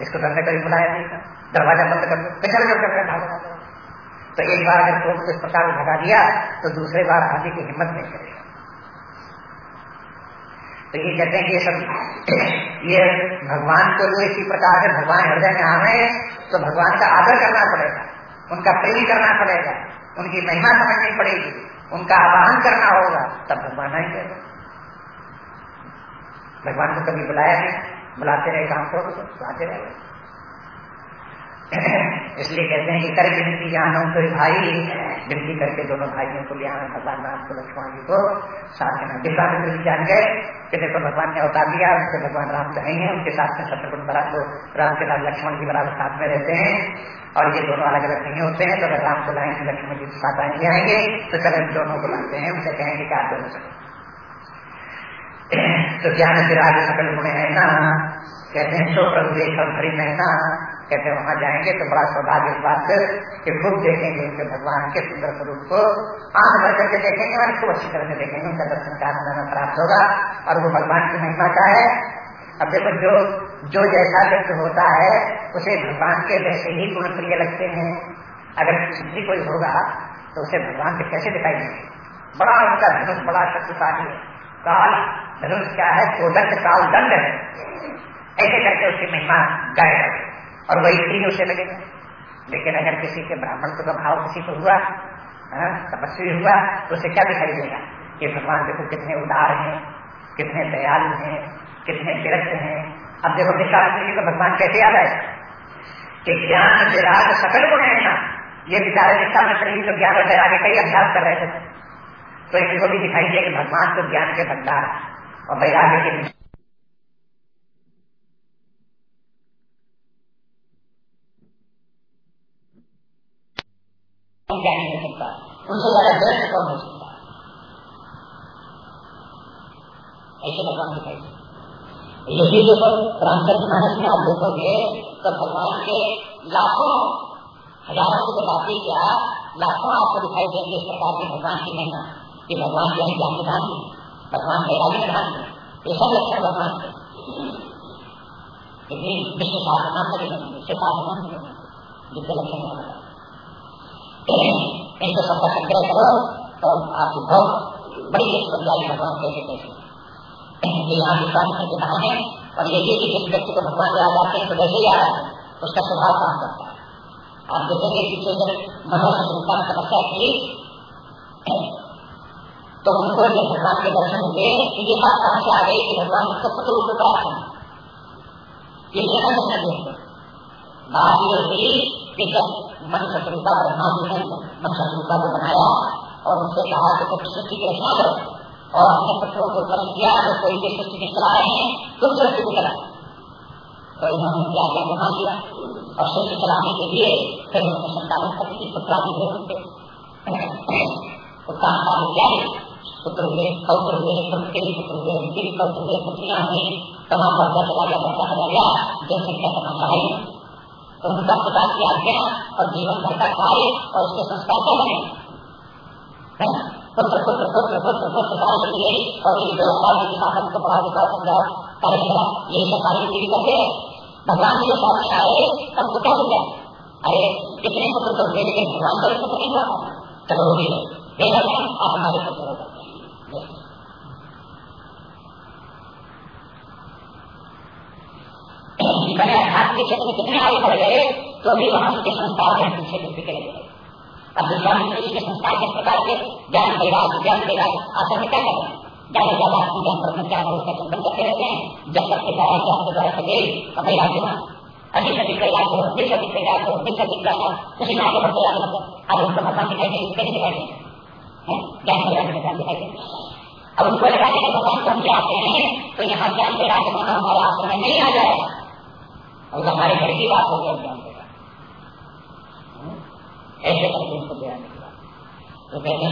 इसको धरने कभी बुलाया नहीं था। दरवाज़ा बंद कर दो। चल चल चल भागो तो एक बार अगर क्रोध को इस प्रकार भगा दिया तो दूसरे बार आगे की हिम्मत नहीं करेगा। तो ये कहते हैं कि ये सब, [COUGHS] ये भगवान को जो इसी प्रकार से भगवान हृदय में आ रहे हैं तो भगवान का आदर करना पड़ेगा। उनका प्रेम करना पड़ेगा। उनकी महिमा समझनी पड़ेगी। उनका आवाहन करना होगा, तब भगवान आएँगे। भगवान को कभी बुलाया नहीं, बुलाते रहे, काम करोगे तो आते रहे। इसलिए कहते हैं कि कर विनती जानो तो भाई, विनती करके दोनों भाइयों को ले आना भगवान राम को लक्ष्मण जी को साथ में विश्वामित्र जी जान गए कि देखो भगवान ने अवतार दिया, उनसे भगवान राम कहेंगे उनके साथ में शत्रुघ्न बराबर तो राम के साथ लक्ष्मण जी बराबर साथ में रहते हैं, और ये दोनों अलग अलग नहीं होते हैं तो अगर राम को लाएँगे, लक्ष्मण जी साथ आएँगे आएँगे तो चलो दोनों को लाते हैं, उनसे कहेंगे क्या दोनों तो ज्ञान फिर आगे सकल गुणे है ना, कहते हैं, सो प्रभु देख भरी महीना कहते वहाँ जाएँगे तो बड़ा सौभाग्य इस बात कि खूब देखेंगे उनके भगवान के सुंदर स्वरूप को। आँख भर करके देखेंगे और खूब अच्छी तरह से देखेंगे, उनका दर्शन का आनंद प्राप्त होगा और वो भगवान की महिमा का है। अब देखो, जो जो जैसा व्यक्त होता है, उसे भगवान के वैसे ही गुण प्रिय लगते हैं। अगर सिद्धि कोई होगा तो उसे भगवान के कैसे दिखाई देंगे? बड़ा उनका धनुष, बड़ा शक्तिशाली है। काल, धनुष क्या है? कोदंड काल दंड है। ऐसे करके उसकी महिमा गाएगा और वही प्रिय उसे लगेगा। लेकिन अगर किसी के ब्राह्मण का भाव किसी को हुआ हाँ, तपस्वी हुआ तो उसे क्या दिखाई देगा? कि भगवान देखो कितने उदार हैं कितने दयालु हैं कितने विरक्त हैं। अब देखो विश्वास तो भगवान कैसे याद आए? कि ज्ञान विराग सकल गुण है ना। ये विचार विश्वामित्र जी जो ज्ञान और आगे कई अभ्यास कर रहे थे। तो इनको भी दिखाई दिया कि भगवान तो ज्ञान के भंडार और वैराग्य के ज्ञानी हो सकता उनसे ज़्यादा दर्द कौन हो सकता ऐसे भगवान दिखाई यदि देखो रामचंद्र महाराज में आप देखोगे तो भगवान के लाखों, हज़ारों की बातें क्या, लाखों आपको दिखाई देंगे इस प्रकार के भगवान की महिमा। कि भगवान जो है ज्ञान विधान भगवान वैराग्य विधान ये सब लक्षण भगवान के। विश्व साधना विश्व साधना विद्या लक्षण इनको सबका संग्रह करो तो आपकी बहुत बड़ी समझाई भगवान कैसे कैसे यहाँ के कहा है और यदि जिस व्यक्ति को भगवान याद आते हैं तो वैसे ही आ रहा है उसका स्वभाव काम करता है आप देखेंगे पीछे जब मनोहर में समस्या की तो उनको जब भगवान के दर्शन हुए तो ये बात कहाँ से आ गई कि भगवान उसको पुत्र रूप प्राप्त है ये जगह बात ये हुई कि मन शत्रुता ब्रह्मा जी ने मन शत्रुता को बनाया और उनसे कहा कि तुम सृष्टि की रचना करो और अपने पुत्रों को कर्म किया तो कोई भी सृष्टि के चला रहे हैं तुम सृष्टि को चला तो इन्होंने क्या क्या बना दिया और सृष्टि चलाने के लिए फिर उन्होंने संतान पति पुत्रा भी हुए उनके उत्साह क्या पुत्र हुए पौत्र हुए उनके भी पुत्र हुए उनके भी पौत्र हुए पुत्रियाँ हुई तमाम बढ़ता चला गया बढ़ता चला गया जनसंख्या बढ़ाई तो उनका पिता की आज्ञा और जीवन भर का कार्य और उसके संस्कार क्या बने पुत्र पुत्र पुत्र पुत्र पुत्र कार्य के लिए और की शासन को पढ़ा लिखा कार्य यही सब कार्य करते हैं भगवान सामने आए तब क्या हो गया अरे कितने पुत्र तो लेकिन भगवान को पुत्र नहीं हुआ चलो भी आप हमारे पुत्र के क्षेत्र आगे बढ़ गए तो अभी वहाँ उनके संस्कार पीछे के गए। अब के संस्कार किस प्रकार के ज्ञान वैराग ज्ञान वैराग आसन क्या करें उसका अधिक वैराग वैराग अब उनको दिखाई वैराग अब उनको लगा तो यहाँ ज्ञान वैराग हमारा आश्रम नहीं आ जाएगा। और हमारे घर की बात हो गया, ज्ञान देगा ऐसे करके उनको बयान निकला तो कहते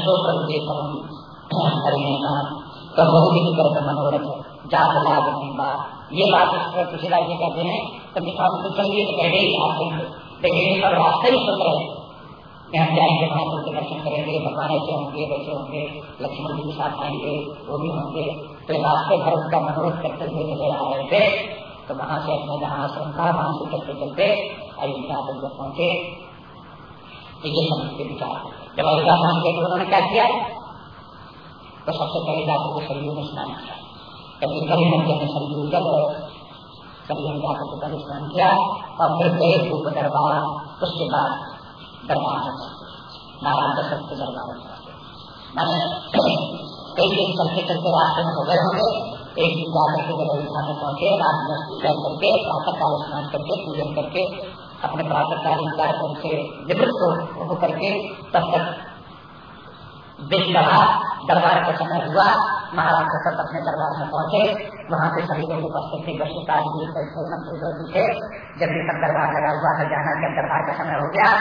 हरिणा तो बहुत ही करके मनोरथ है। जात लाभ नहीं बात। ये बात इस जी कहते हैं तो विश्वास तो चलिए तो पहले ही आप देंगे लेकिन पर रास्ते ही। सुन रहे कि हम जाएँगे, वहाँ उनके दर्शन करेंगे, भगवान ऐसे होंगे, वैसे होंगे, लक्ष्मण जी के साथ आएँगे, वो भी होंगे। तो रास्ते भर उनका मनोरथ करते हुए नज़र आ रहे थे। तो वहाँ से अपने जहाँ आश्रम था वहाँ से चलते चलते अयोध्या तक जब ये समझ के विचार जब अयोध्या पहुँच गए तो उन्होंने क्या किया तो सबसे पहले जाकर के शरीर में स्नान किया कभी कभी नंगे में शरीर जल कभी हम जाकर के पहले स्नान किया और फिर गए पूर्व दरबार उसके बाद दरबार नारायण दशरथ के दरबार मैंने चलते चलते रास्ते में हो गए होंगे एक दिन जाकर के जब अयोध्या में पहुँचे रात में कर करके प्रातः काल स्नान करके पूजन करके अपने प्रातः कालीन कार्यक्रम से निवृत्त होकर के तब तक दिन बढ़ा दरबार का समय हुआ महाराज दशरथ अपने दरबार में पहुँचे वहाँ पे सभी लोग उपस्थित थे जी थे जब भी सब दरबार लगा हुआ था जाना जब दरबार का समय हो गया